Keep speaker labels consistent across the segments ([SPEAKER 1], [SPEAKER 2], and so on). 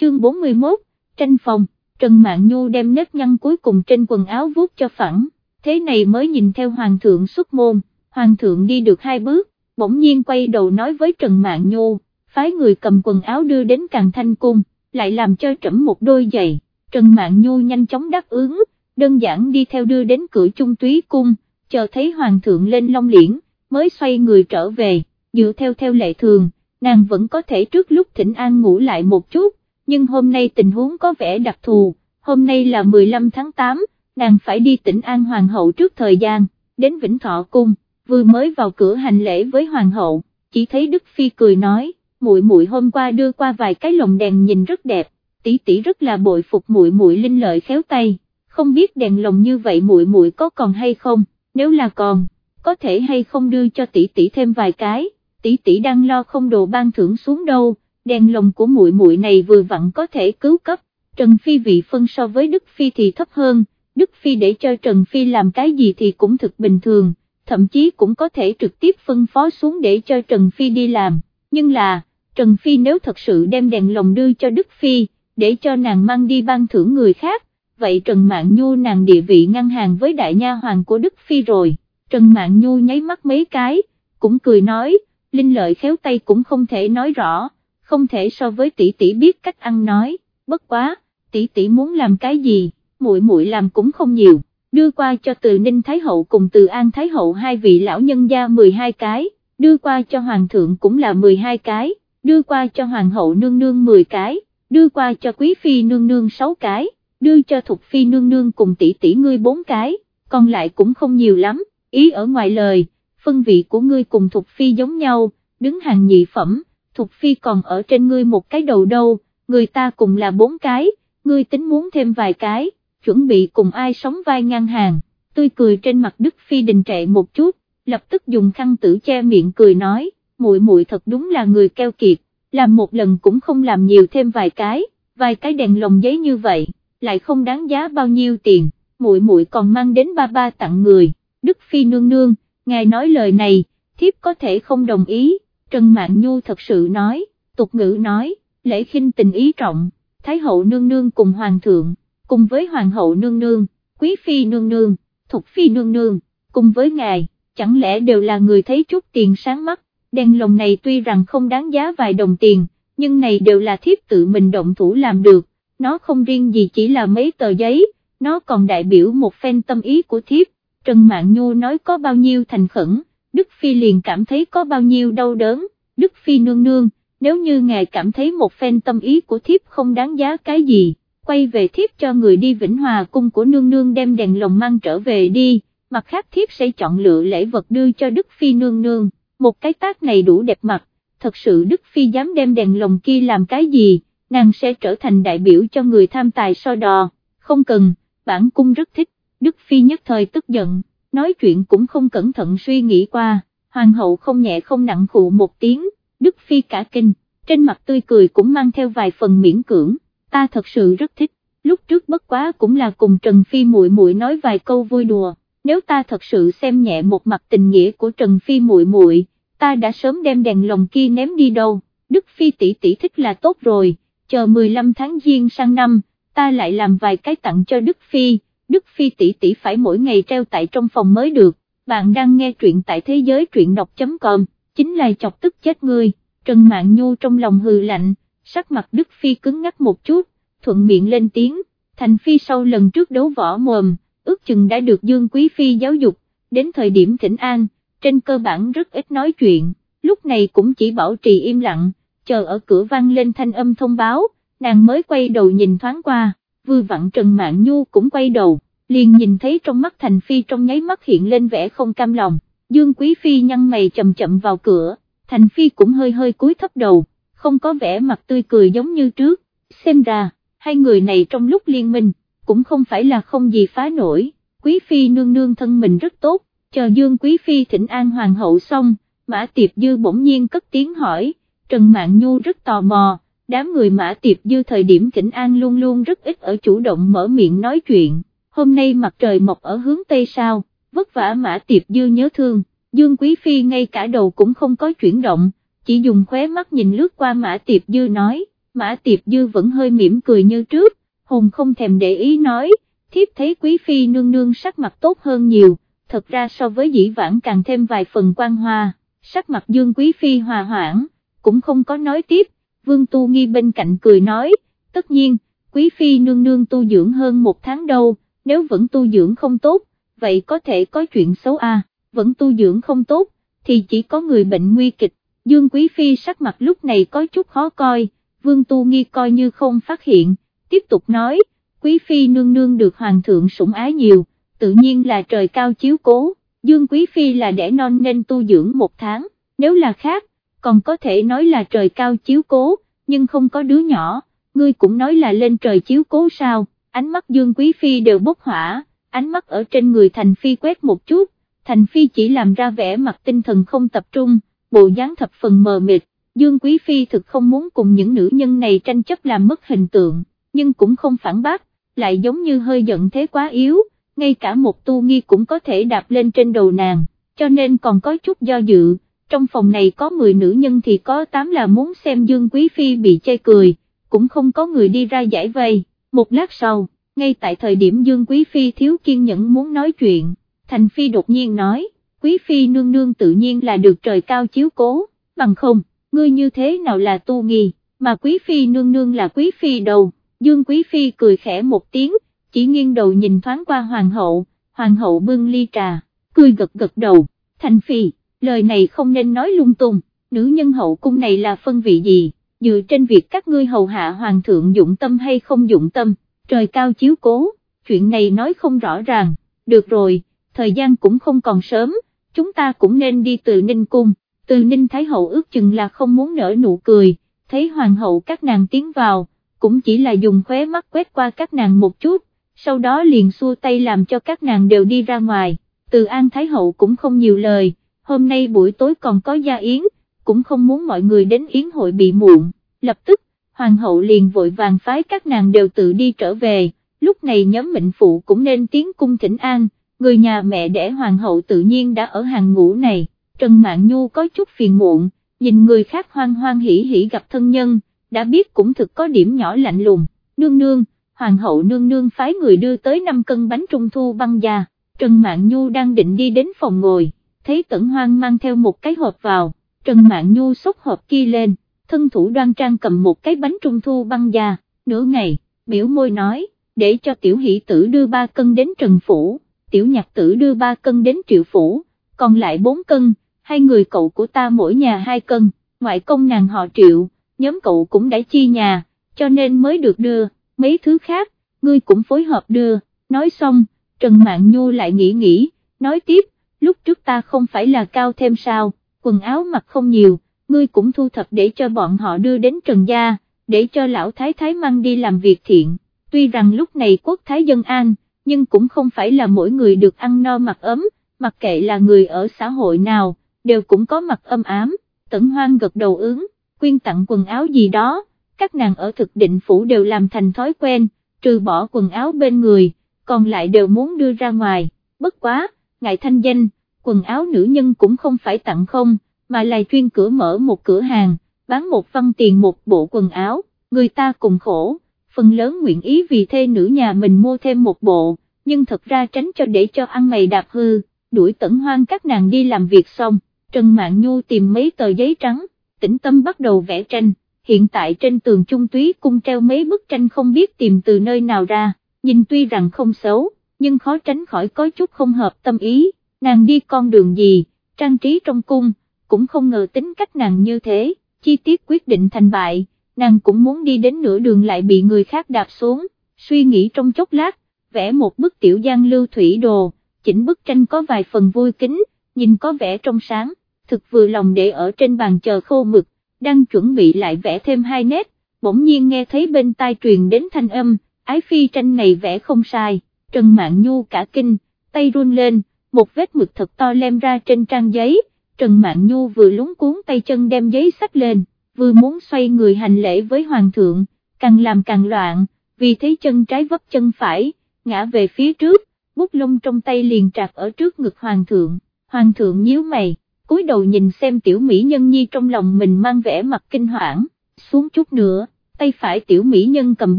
[SPEAKER 1] chương 41, tranh phòng, Trần mạng Nhu đem nếp nhăn cuối cùng trên quần áo vuốt cho phẳng, thế này mới nhìn theo Hoàng thượng xuất môn, Hoàng thượng đi được hai bước, bỗng nhiên quay đầu nói với Trần mạng Nhu, phái người cầm quần áo đưa đến càng thanh cung, lại làm cho trẫm một đôi giày, Trần mạng Nhu nhanh chóng đáp ứng, đơn giản đi theo đưa đến cửa trung túy cung, chờ thấy Hoàng thượng lên long liễn, mới xoay người trở về, dựa theo theo lệ thường, nàng vẫn có thể trước lúc thỉnh an ngủ lại một chút, nhưng hôm nay tình huống có vẻ đặc thù, hôm nay là 15 tháng 8, nàng phải đi tỉnh An Hoàng hậu trước thời gian, đến Vĩnh Thọ Cung, vừa mới vào cửa hành lễ với Hoàng hậu, chỉ thấy Đức Phi cười nói, muội muội hôm qua đưa qua vài cái lồng đèn nhìn rất đẹp, tỷ tỷ rất là bội phục muội muội linh lợi khéo tay, không biết đèn lồng như vậy muội muội có còn hay không, nếu là còn, có thể hay không đưa cho tỷ tỷ thêm vài cái, tỷ tỷ đang lo không đồ ban thưởng xuống đâu đèn lồng của muội muội này vừa vặn có thể cứu cấp, Trần Phi vị phân so với Đức Phi thì thấp hơn, Đức Phi để cho Trần Phi làm cái gì thì cũng thực bình thường, thậm chí cũng có thể trực tiếp phân phó xuống để cho Trần Phi đi làm, nhưng là, Trần Phi nếu thật sự đem đèn lồng đưa cho Đức Phi, để cho nàng mang đi ban thưởng người khác, vậy Trần Mạn Nhu nàng địa vị ngăn hàng với đại nha hoàng của Đức Phi rồi, Trần Mạn Nhu nháy mắt mấy cái, cũng cười nói, linh lợi khéo tay cũng không thể nói rõ không thể so với tỷ tỷ biết cách ăn nói, bất quá, tỷ tỷ muốn làm cái gì, muội muội làm cũng không nhiều, đưa qua cho từ Ninh Thái Hậu cùng từ An Thái Hậu hai vị lão nhân gia 12 cái, đưa qua cho Hoàng thượng cũng là 12 cái, đưa qua cho Hoàng hậu nương nương 10 cái, đưa qua cho Quý Phi nương nương 6 cái, đưa cho Thục Phi nương nương cùng tỷ tỷ ngươi 4 cái, còn lại cũng không nhiều lắm, ý ở ngoài lời, phân vị của ngươi cùng Thục Phi giống nhau, đứng hàng nhị phẩm. Thục Phi còn ở trên ngươi một cái đầu đâu, người ta cùng là bốn cái, ngươi tính muốn thêm vài cái, chuẩn bị cùng ai sống vai ngang hàng, tươi cười trên mặt Đức Phi đình trệ một chút, lập tức dùng khăn tử che miệng cười nói, muội muội thật đúng là người keo kiệt, làm một lần cũng không làm nhiều thêm vài cái, vài cái đèn lồng giấy như vậy, lại không đáng giá bao nhiêu tiền, muội muội còn mang đến ba ba tặng người, Đức Phi nương nương, ngài nói lời này, thiếp có thể không đồng ý. Trần Mạn Nhu thật sự nói, tục ngữ nói, lễ khinh tình ý trọng, Thái hậu nương nương cùng Hoàng thượng, cùng với Hoàng hậu nương nương, Quý phi nương nương, Thục phi nương nương, cùng với ngài, chẳng lẽ đều là người thấy chút tiền sáng mắt, đèn lồng này tuy rằng không đáng giá vài đồng tiền, nhưng này đều là thiếp tự mình động thủ làm được, nó không riêng gì chỉ là mấy tờ giấy, nó còn đại biểu một phen tâm ý của thiếp, Trần Mạn Nhu nói có bao nhiêu thành khẩn, Đức Phi liền cảm thấy có bao nhiêu đau đớn, Đức Phi nương nương, nếu như ngài cảm thấy một phen tâm ý của thiếp không đáng giá cái gì, quay về thiếp cho người đi Vĩnh Hòa cung của nương nương đem đèn lồng mang trở về đi, mặt khác thiếp sẽ chọn lựa lễ vật đưa cho Đức Phi nương nương, một cái tác này đủ đẹp mặt, thật sự Đức Phi dám đem đèn lồng kia làm cái gì, nàng sẽ trở thành đại biểu cho người tham tài so đò, không cần, bản cung rất thích, Đức Phi nhất thời tức giận, nói chuyện cũng không cẩn thận suy nghĩ qua, hoàng hậu không nhẹ không nặng khụ một tiếng, Đức Phi cả kinh, trên mặt tươi cười cũng mang theo vài phần miễn cưỡng, ta thật sự rất thích, lúc trước bất quá cũng là cùng Trần Phi muội muội nói vài câu vui đùa, nếu ta thật sự xem nhẹ một mặt tình nghĩa của Trần Phi muội muội, ta đã sớm đem đèn lồng kia ném đi đâu, Đức Phi tỷ tỷ thích là tốt rồi, chờ 15 tháng giêng sang năm, ta lại làm vài cái tặng cho Đức Phi Đức Phi tỷ tỷ phải mỗi ngày treo tại trong phòng mới được, bạn đang nghe truyện tại thế giới truyện đọc.com, chính là chọc tức chết người, Trần Mạn Nhu trong lòng hừ lạnh, sắc mặt Đức Phi cứng ngắc một chút, thuận miệng lên tiếng, Thành Phi sau lần trước đấu võ mồm, ước chừng đã được Dương Quý Phi giáo dục, đến thời điểm thỉnh an, trên cơ bản rất ít nói chuyện, lúc này cũng chỉ bảo trì im lặng, chờ ở cửa vang lên thanh âm thông báo, nàng mới quay đầu nhìn thoáng qua, vừa vặn Trần Mạn Nhu cũng quay đầu, liền nhìn thấy trong mắt Thành Phi trong nháy mắt hiện lên vẻ không cam lòng, Dương Quý Phi nhăn mày chậm chậm vào cửa, Thành Phi cũng hơi hơi cúi thấp đầu, không có vẻ mặt tươi cười giống như trước, xem ra, hai người này trong lúc liên minh, cũng không phải là không gì phá nổi, Quý Phi nương nương thân mình rất tốt, chờ Dương Quý Phi thỉnh an Hoàng hậu xong, Mã Tiệp Dư bỗng nhiên cất tiếng hỏi, Trần mạng Nhu rất tò mò đám người mã tiệp dư thời điểm thỉnh an luôn luôn rất ít ở chủ động mở miệng nói chuyện, hôm nay mặt trời mọc ở hướng tây sao, vất vả mã tiệp dư nhớ thương, Dương Quý Phi ngay cả đầu cũng không có chuyển động, chỉ dùng khóe mắt nhìn lướt qua mã tiệp dư nói, Mã Tiệp Dư vẫn hơi mỉm cười như trước, hồn không thèm để ý nói, thiếp thấy quý phi nương nương sắc mặt tốt hơn nhiều, thật ra so với dĩ vãng càng thêm vài phần quan hoa, sắc mặt dương quý phi hòa hoãn, cũng không có nói tiếp, vương tu nghi bên cạnh cười nói, tất nhiên, quý phi nương nương tu dưỡng hơn một tháng đâu, nếu vẫn tu dưỡng không tốt, vậy có thể có chuyện xấu à, vẫn tu dưỡng không tốt, thì chỉ có người bệnh nguy kịch, dương quý phi sắc mặt lúc này có chút khó coi, vương tu nghi coi như không phát hiện, tiếp tục nói, quý phi nương nương được hoàng thượng sủng ái nhiều, tự nhiên là trời cao chiếu cố, dương quý phi là đẻ non nên tu dưỡng một tháng, nếu là khác, còn có thể nói là trời cao chiếu cố, nhưng không có đứa nhỏ, ngươi cũng nói là lên trời chiếu cố sao, ánh mắt dương quý phi đều bốc hỏa, ánh mắt ở trên người thành phi quét một chút, thành phi chỉ làm ra vẻ mặt tinh thần không tập trung, bộ dáng thập phần mờ mịt, dương quý phi thực không muốn cùng những nữ nhân này tranh chấp làm mất hình tượng, nhưng cũng không phản bác, lại giống như hơi giận thế quá yếu, ngay cả một tu nghi cũng có thể đạp lên trên đầu nàng, cho nên còn có chút do dự, trong phòng này có 10 nữ nhân thì có 8 là muốn xem Dương Quý Phi bị chê cười, cũng không có người đi ra giải vây, một lát sau, ngay tại thời điểm Dương Quý Phi thiếu kiên nhẫn muốn nói chuyện, Thành Phi đột nhiên nói, Quý Phi nương nương tự nhiên là được trời cao chiếu cố, bằng không, ngươi như thế nào là tu nghi, mà Quý Phi nương nương là Quý Phi đầu, Dương Quý Phi cười khẽ một tiếng, chỉ nghiêng đầu nhìn thoáng qua Hoàng hậu, Hoàng hậu bưng ly trà, cười gật gật đầu, Thành Phi, lời này không nên nói lung tung, nữ nhân hậu cung này là phân vị gì, dựa trên việc các ngươi hầu hạ Hoàng thượng dụng tâm hay không dụng tâm, trời cao chiếu cố, chuyện này nói không rõ ràng, được rồi, thời gian cũng không còn sớm, chúng ta cũng nên đi từ Ninh Cung, từ Ninh Thái Hậu ước chừng là không muốn nở nụ cười, thấy Hoàng hậu các nàng tiến vào, cũng chỉ là dùng khóe mắt quét qua các nàng một chút, sau đó liền xua tay làm cho các nàng đều đi ra ngoài, từ An Thái Hậu cũng không nhiều lời, hôm nay buổi tối còn có gia yến, cũng không muốn mọi người đến yến hội bị muộn, lập tức, Hoàng hậu liền vội vàng phái các nàng đều tự đi trở về, lúc này nhóm mệnh phụ cũng nên tiến cung thỉnh an, người nhà mẹ đẻ Hoàng hậu tự nhiên đã ở hàng ngũ này, Trần Mạn Nhu có chút phiền muộn, nhìn người khác hoan hoang hỉ hỉ gặp thân nhân, đã biết cũng thực có điểm nhỏ lạnh lùng, nương nương, hoàng hậu nương nương phái người đưa tới 5 cân bánh trung thu băng già, Trần Mạn Nhu đang định đi đến phòng ngồi, thấy Tẩn Hoang mang theo một cái hộp vào, Trần Mạn Nhu xúc hộp kia lên, thân thủ đoan trang cầm một cái bánh trung thu băng già, nửa ngày, biểu môi nói, để cho tiểu hỷ tử đưa ba cân đến Trần Phủ, tiểu nhạc tử đưa ba cân đến Triệu Phủ, còn lại bốn cân, hai người cậu của ta mỗi nhà hai cân, ngoại công nàng họ Triệu nhóm cậu cũng đã chi nhà, cho nên mới được đưa, mấy thứ khác, ngươi cũng phối hợp đưa, nói xong, Trần Mạn Nhu lại nghĩ nghĩ, nói tiếp, lúc trước ta không phải là cao thêm sao, quần áo mặc không nhiều, ngươi cũng thu thập để cho bọn họ đưa đến Trần Gia, để cho lão thái thái mang đi làm việc thiện, tuy rằng lúc này quốc thái dân an, nhưng cũng không phải là mỗi người được ăn no mặc ấm, mặc kệ là người ở xã hội nào, đều cũng có mặt âm ám, tẩn hoang gật đầu ứng quyên tặng quần áo gì đó, các nàng ở thực định phủ đều làm thành thói quen, trừ bỏ quần áo bên người, còn lại đều muốn đưa ra ngoài, bất quá, ngại thanh danh, quần áo nữ nhân cũng không phải tặng không, mà là chuyên cửa mở một cửa hàng, bán một văn tiền một bộ quần áo, người ta cùng khổ, phần lớn nguyện ý vì thê nữ nhà mình mua thêm một bộ, nhưng thật ra tránh cho để cho ăn mày đạp hư, đuổi tẩn hoang các nàng đi làm việc xong, Trần Mạn Nhu tìm mấy tờ giấy trắng, tĩnh tâm bắt đầu vẽ tranh, hiện tại trên tường trung túy cung treo mấy bức tranh không biết tìm từ nơi nào ra, nhìn tuy rằng không xấu, nhưng khó tránh khỏi có chút không hợp tâm ý, nàng đi con đường gì, trang trí trong cung, cũng không ngờ tính cách nàng như thế, chi tiết quyết định thành bại, nàng cũng muốn đi đến nửa đường lại bị người khác đạp xuống, suy nghĩ trong chốc lát, vẽ một bức tiểu giang lưu thủy đồ, chỉnh bức tranh có vài phần vui kính, nhìn có vẻ trong sáng, thực vừa lòng để ở trên bàn chờ khô mực, đang chuẩn bị lại vẽ thêm hai nét, bỗng nhiên nghe thấy bên tai truyền đến thanh âm, ái phi tranh này vẽ không sai, Trần Mạn Nhu cả kinh, tay run lên, một vết mực thật to lem ra trên trang giấy, Trần Mạn Nhu vừa lúng cuốn tay chân đem giấy sách lên, vừa muốn xoay người hành lễ với Hoàng thượng, càng làm càng loạn, vì thấy chân trái vấp chân phải, ngã về phía trước, bút lông trong tay liền trạc ở trước ngực Hoàng thượng, Hoàng thượng nhíu mày cúi đầu nhìn xem tiểu mỹ nhân nhi trong lòng mình mang vẻ mặt kinh hoảng, xuống chút nữa, tay phải tiểu mỹ nhân cầm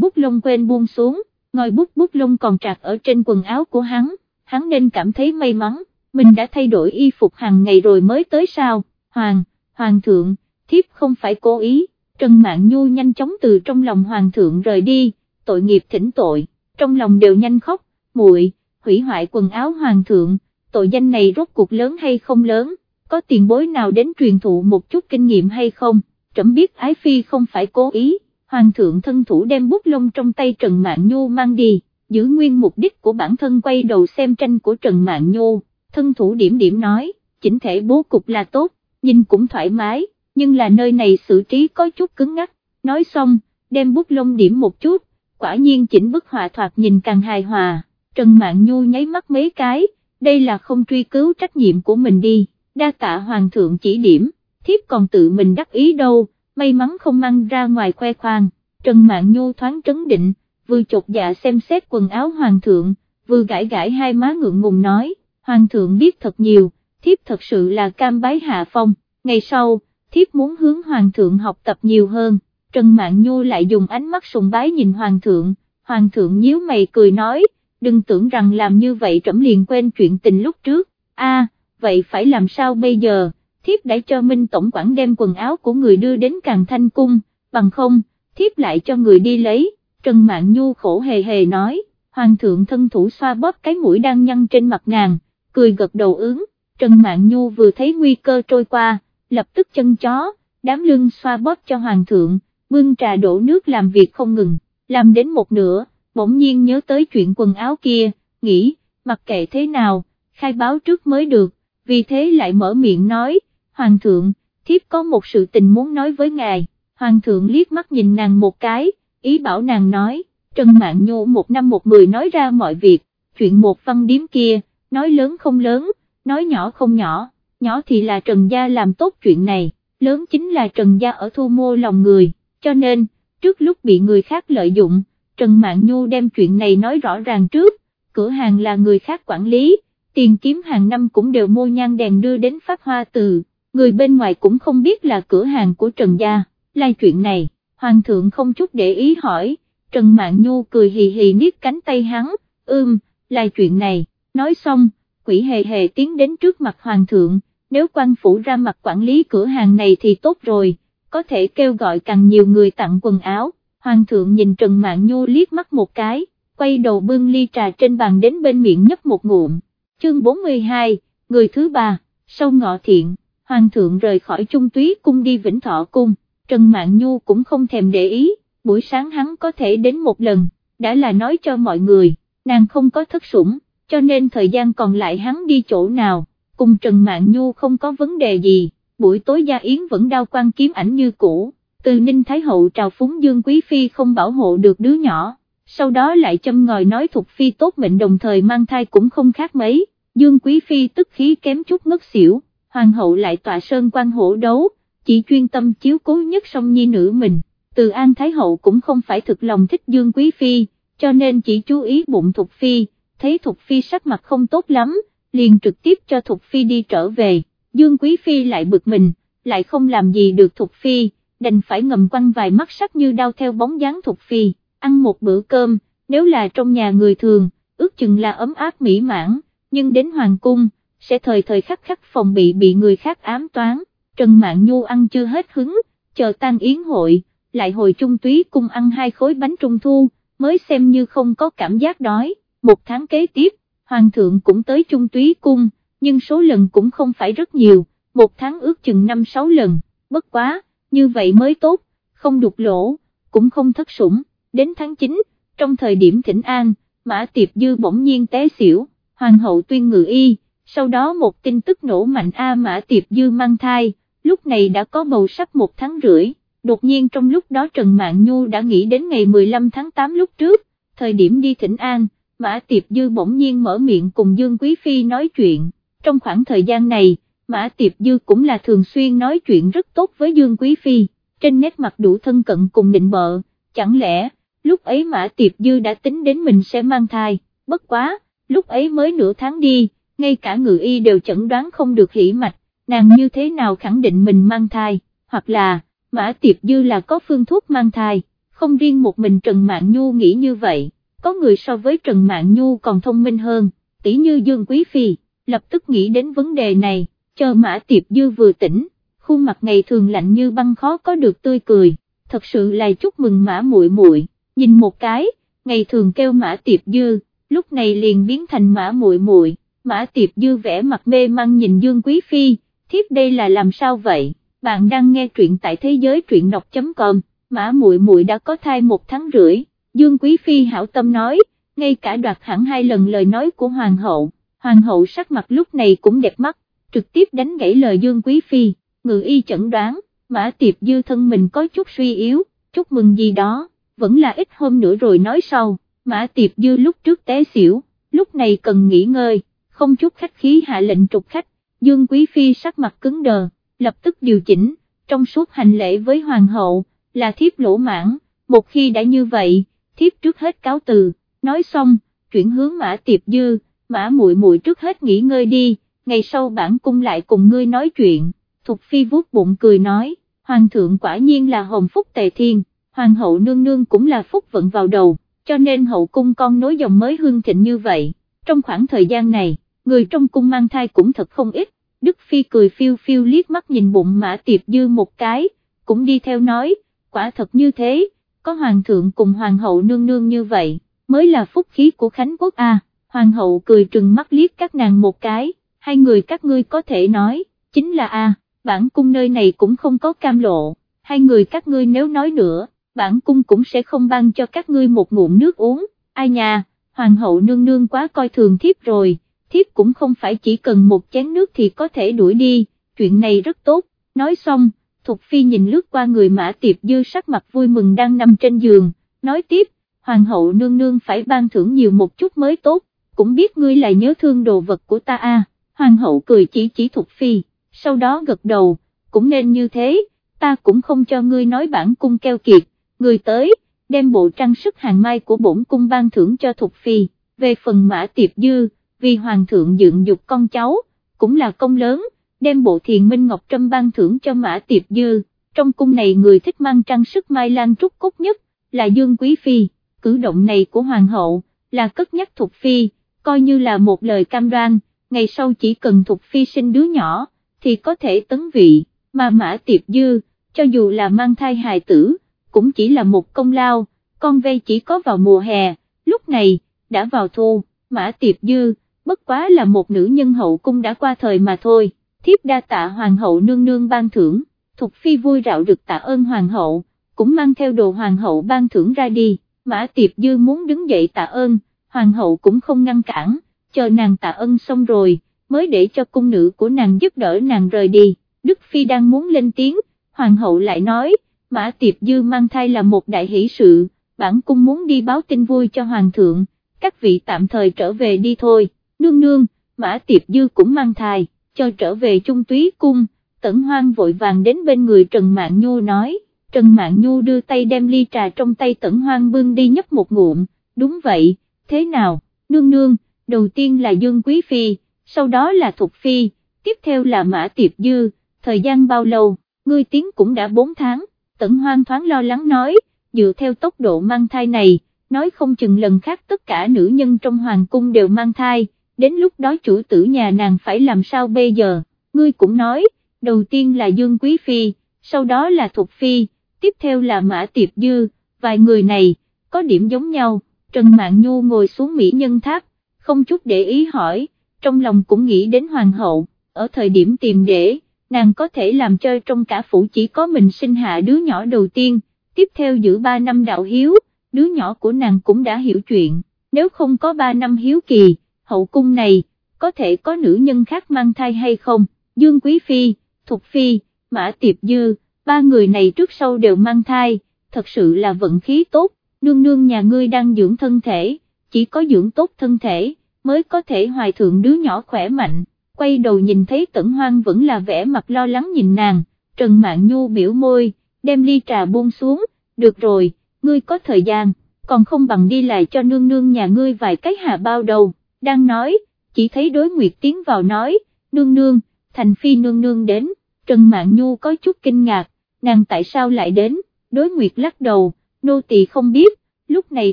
[SPEAKER 1] bút lông quên buông xuống, ngòi bút bút lông còn trạc ở trên quần áo của hắn, hắn nên cảm thấy may mắn, mình đã thay đổi y phục hàng ngày rồi mới tới sao, hoàng, hoàng thượng, thiếp không phải cố ý, Trần Mạn Nhu nhanh chóng từ trong lòng hoàng thượng rời đi, tội nghiệp thỉnh tội, trong lòng đều nhanh khóc, muội hủy hoại quần áo hoàng thượng, tội danh này rốt cuộc lớn hay không lớn, có tiền bối nào đến truyền thụ một chút kinh nghiệm hay không, trẫm biết ái phi không phải cố ý, hoàng thượng thân thủ đem bút lông trong tay Trần Mạn Nhu mang đi, giữ nguyên mục đích của bản thân quay đầu xem tranh của Trần Mạn Nhô, thân thủ điểm điểm nói, chỉnh thể bố cục là tốt, nhìn cũng thoải mái, nhưng là nơi này xử trí có chút cứng ngắc, nói xong, đem bút lông điểm một chút, quả nhiên chỉnh bức họa thoạt nhìn càng hài hòa, Trần Mạn Nhu nháy mắt mấy cái, đây là không truy cứu trách nhiệm của mình đi, đa tạ hoàng thượng chỉ điểm, thiếp còn tự mình đắc ý đâu, may mắn không mang ra ngoài khoe khoang, Trần Mạn Nhu thoáng trấn định, vừa chột dạ xem xét quần áo hoàng thượng, vừa gãi gãi hai má ngượng ngùng nói, hoàng thượng biết thật nhiều, thiếp thật sự là cam bái hạ phong, ngày sau, thiếp muốn hướng hoàng thượng học tập nhiều hơn, Trần Mạn Nhu lại dùng ánh mắt sùng bái nhìn hoàng thượng, hoàng thượng nhíu mày cười nói, đừng tưởng rằng làm như vậy trẫm liền quên chuyện tình lúc trước, a vậy phải làm sao bây giờ, thiếp đã cho Minh Tổng quản đem quần áo của người đưa đến Càng Thanh Cung, bằng không, thiếp lại cho người đi lấy, Trần Mạn Nhu khổ hề hề nói, Hoàng thượng thân thủ xoa bóp cái mũi đang nhăn trên mặt nàng, cười gật đầu ứng, Trần Mạn Nhu vừa thấy nguy cơ trôi qua, lập tức chân chó, đám lưng xoa bóp cho Hoàng thượng, bưng trà đổ nước làm việc không ngừng, làm đến một nửa, bỗng nhiên nhớ tới chuyện quần áo kia, nghĩ, mặc kệ thế nào, khai báo trước mới được, vì thế lại mở miệng nói, Hoàng thượng, thiếp có một sự tình muốn nói với ngài, Hoàng thượng liếc mắt nhìn nàng một cái, ý bảo nàng nói, Trần Mạn Nhu một năm một mười nói ra mọi việc, chuyện một văn điếm kia, nói lớn không lớn, nói nhỏ không nhỏ, nhỏ thì là Trần Gia làm tốt chuyện này, lớn chính là Trần Gia ở thu mua lòng người, cho nên, trước lúc bị người khác lợi dụng, Trần Mạn Nhu đem chuyện này nói rõ ràng trước, cửa hàng là người khác quản lý, tiền kiếm hàng năm cũng đều mua nhang đèn đưa đến phát hoa từ, người bên ngoài cũng không biết là cửa hàng của Trần Gia, lai chuyện này, Hoàng thượng không chút để ý hỏi, Trần Mạn Nhu cười hì hì niết cánh tay hắn, ưm, là chuyện này, nói xong, quỷ hề hề tiến đến trước mặt Hoàng thượng, nếu quan phủ ra mặt quản lý cửa hàng này thì tốt rồi, có thể kêu gọi càng nhiều người tặng quần áo, Hoàng thượng nhìn Trần Mạn Nhu liếc mắt một cái, quay đầu bưng ly trà trên bàn đến bên miệng nhấp một ngụm, chương 42, người thứ ba, sau ngọ thiện, Hoàng thượng rời khỏi trung túy cung đi Vĩnh Thọ Cung, Trần Mạn Nhu cũng không thèm để ý, buổi sáng hắn có thể đến một lần, đã là nói cho mọi người, nàng không có thất sủng, cho nên thời gian còn lại hắn đi chỗ nào, cùng Trần Mạn Nhu không có vấn đề gì, buổi tối Gia Yến vẫn đao quan kiếm ảnh như cũ, từ Ninh Thái Hậu trào phúng Dương Quý Phi không bảo hộ được đứa nhỏ, sau đó lại châm ngòi nói Thục Phi tốt mệnh đồng thời mang thai cũng không khác mấy, Dương Quý Phi tức khí kém chút ngất xỉu, Hoàng hậu lại tọa sơn quan hổ đấu, chỉ chuyên tâm chiếu cố nhất song nhi nữ mình, từ An Thái Hậu cũng không phải thực lòng thích Dương Quý Phi, cho nên chỉ chú ý bụng Thục Phi, thấy Thục Phi sắc mặt không tốt lắm, liền trực tiếp cho Thục Phi đi trở về, Dương Quý Phi lại bực mình, lại không làm gì được Thục Phi, đành phải ngầm quăng vài mắt sắc như đau theo bóng dáng Thục Phi, ăn một bữa cơm, nếu là trong nhà người thường, ước chừng là ấm áp mỹ mãn, nhưng đến Hoàng Cung, sẽ thời thời khắc khắc phòng bị bị người khác ám toán, Trần Mạn Nhu ăn chưa hết hứng, chờ tan yến hội, lại hồi trung túy cung ăn hai khối bánh trung thu, mới xem như không có cảm giác đói, một tháng kế tiếp, Hoàng thượng cũng tới trung túy cung, nhưng số lần cũng không phải rất nhiều, một tháng ước chừng 5-6 lần, bất quá, như vậy mới tốt, không đục lỗ, cũng không thất sủng, đến tháng 9, trong thời điểm thỉnh an, Mã Tiệp Dư bỗng nhiên té xỉu, Hoàng hậu tuyên ngự y, sau đó một tin tức nổ mạnh A Mã Tiệp Dư mang thai, lúc này đã có bầu sắp một tháng rưỡi, đột nhiên trong lúc đó Trần Mạn Nhu đã nghĩ đến ngày 15 tháng 8 lúc trước, thời điểm đi thỉnh an, Mã Tiệp Dư bỗng nhiên mở miệng cùng Dương Quý Phi nói chuyện, trong khoảng thời gian này, Mã Tiệp Dư cũng là thường xuyên nói chuyện rất tốt với Dương Quý Phi, trên nét mặt đủ thân cận cùng định bợ, chẳng lẽ, lúc ấy Mã Tiệp Dư đã tính đến mình sẽ mang thai, bất quá, lúc ấy mới nửa tháng đi, ngay cả ngự y đều chẩn đoán không được hỉ mạch, nàng như thế nào khẳng định mình mang thai, hoặc là, Mã Tiệp Dư là có phương thuốc mang thai, không riêng một mình Trần Mạn Nhu nghĩ như vậy, có người so với Trần Mạn Nhu còn thông minh hơn, tỷ như Dương Quý Phi, lập tức nghĩ đến vấn đề này, chờ Mã Tiệp Dư vừa tỉnh, khuôn mặt ngày thường lạnh như băng khó có được tươi cười, thật sự là chúc mừng Mã muội muội, nhìn một cái, ngày thường kêu Mã Tiệp Dư, lúc này liền biến thành Mã muội muội, Mã Tiệp Dư vẽ mặt mê măng nhìn Dương Quý Phi, thiếp đây là làm sao vậy, bạn đang nghe truyện tại thế giới truyện đọc.com, Mã muội muội đã có thai một tháng rưỡi, Dương Quý Phi hảo tâm nói, ngay cả đoạt hẳn hai lần lời nói của Hoàng hậu, Hoàng hậu sắc mặt lúc này cũng đẹp mắt, trực tiếp đánh gãy lời Dương Quý Phi, ngự y chẩn đoán, Mã Tiệp Dư thân mình có chút suy yếu, chúc mừng gì đó, vẫn là ít hôm nữa rồi nói sau, Mã Tiệp Dư lúc trước té xỉu, lúc này cần nghỉ ngơi, không chút khách khí hạ lệnh trục khách, Dương Quý Phi sắc mặt cứng đờ, lập tức điều chỉnh, trong suốt hành lễ với Hoàng hậu, là thiếp lỗ mãn, một khi đã như vậy, thiếp trước hết cáo từ, nói xong, chuyển hướng Mã Tiệp Dư, Mã muội muội trước hết nghỉ ngơi đi, ngày sau bản cung lại cùng ngươi nói chuyện, Thục Phi vuốt bụng cười nói, Hoàng thượng quả nhiên là hồng phúc tề thiên, Hoàng hậu nương nương cũng là phúc vận vào đầu, cho nên hậu cung con nối dòng mới hương thịnh như vậy, trong khoảng thời gian này, người trong cung mang thai cũng thật không ít, Đức Phi cười phiêu phiêu liếc mắt nhìn bụng Mã Tiệp Dư một cái, cũng đi theo nói, quả thật như thế, có hoàng thượng cùng hoàng hậu nương nương như vậy, mới là phúc khí của Khánh Quốc a. hoàng hậu cười trừng mắt liếc các nàng một cái, hai người các ngươi có thể nói, chính là a, bản cung nơi này cũng không có cam lộ, hai người các ngươi nếu nói nữa, bản cung cũng sẽ không ban cho các ngươi một ngụm nước uống, ai nhà, hoàng hậu nương nương quá coi thường thiếp rồi, thiếp cũng không phải chỉ cần một chén nước thì có thể đuổi đi, chuyện này rất tốt, nói xong, Thục Phi nhìn lướt qua người Mã Tiệp Dư sắc mặt vui mừng đang nằm trên giường, nói tiếp, Hoàng hậu nương nương phải ban thưởng nhiều một chút mới tốt, cũng biết ngươi là nhớ thương đồ vật của ta a. Hoàng hậu cười chỉ chỉ Thục Phi, sau đó gật đầu, cũng nên như thế, ta cũng không cho ngươi nói bản cung keo kiệt, người tới, đem bộ trang sức hàng mai của bổn cung ban thưởng cho Thục Phi, về phần Mã Tiệp Dư, vì Hoàng thượng dựng dục con cháu, cũng là công lớn đem bộ thiền minh ngọc trâm ban thưởng cho Mã Tiệp Dư, trong cung này người thích mang trang sức mai lan trúc cốt nhất, là Dương Quý Phi, cử động này của Hoàng hậu, là cất nhắc Thục Phi, coi như là một lời cam đoan, ngày sau chỉ cần Thục Phi sinh đứa nhỏ, thì có thể tấn vị, mà Mã Tiệp Dư, cho dù là mang thai hài tử, cũng chỉ là một công lao, con vây chỉ có vào mùa hè, lúc này, đã vào thu, Mã Tiệp Dư, bất quá là một nữ nhân hậu cung đã qua thời mà thôi. Thiếp đa tạ hoàng hậu nương nương ban thưởng, Thục Phi vui rạo rực tạ ơn hoàng hậu, cũng mang theo đồ hoàng hậu ban thưởng ra đi, Mã Tiệp Dư muốn đứng dậy tạ ơn, hoàng hậu cũng không ngăn cản, chờ nàng tạ ơn xong rồi, mới để cho cung nữ của nàng giúp đỡ nàng rời đi, Đức Phi đang muốn lên tiếng, hoàng hậu lại nói, Mã Tiệp Dư mang thai là một đại hỷ sự, bản cung muốn đi báo tin vui cho hoàng thượng, các vị tạm thời trở về đi thôi, nương nương, Mã Tiệp Dư cũng mang thai cho trở về trung túy cung, tẩn hoang vội vàng đến bên người Trần Mạn Nhu nói, Trần Mạn Nhu đưa tay đem ly trà trong tay tẩn hoang bưng đi nhấp một ngụm, đúng vậy, thế nào, nương nương, đầu tiên là Dương Quý Phi, sau đó là Thục Phi, tiếp theo là Mã Tiệp Dư, thời gian bao lâu, ngươi tiến cũng đã 4 tháng, tẩn hoang thoáng lo lắng nói, dựa theo tốc độ mang thai này, nói không chừng lần khác tất cả nữ nhân trong hoàng cung đều mang thai, đến lúc đó chủ tử nhà nàng phải làm sao bây giờ, ngươi cũng nói, đầu tiên là Dương Quý Phi, sau đó là Thục Phi, tiếp theo là Mã Tiệp Dư, vài người này, có điểm giống nhau, Trần Mạn Nhu ngồi xuống Mỹ Nhân Tháp, không chút để ý hỏi, trong lòng cũng nghĩ đến Hoàng hậu, ở thời điểm tìm để, nàng có thể làm chơi trong cả phủ chỉ có mình sinh hạ đứa nhỏ đầu tiên, tiếp theo giữ 3 năm đạo hiếu, đứa nhỏ của nàng cũng đã hiểu chuyện, nếu không có 3 năm hiếu kỳ, hậu cung này, có thể có nữ nhân khác mang thai hay không, Dương Quý Phi, Thục Phi, Mã Tiệp Dư, ba người này trước sau đều mang thai, thật sự là vận khí tốt, nương nương nhà ngươi đang dưỡng thân thể, chỉ có dưỡng tốt thân thể, mới có thể hoài thượng đứa nhỏ khỏe mạnh, quay đầu nhìn thấy tẩn hoang vẫn là vẻ mặt lo lắng nhìn nàng, Trần mạng Nhu biểu môi, đem ly trà buông xuống, được rồi, ngươi có thời gian, còn không bằng đi lại cho nương nương nhà ngươi vài cái hạ bao đầu đang nói, chỉ thấy đối nguyệt tiến vào nói, nương nương, thành phi nương nương đến, Trần Mạn Nhu có chút kinh ngạc, nàng tại sao lại đến, đối nguyệt lắc đầu, nô tỳ không biết, lúc này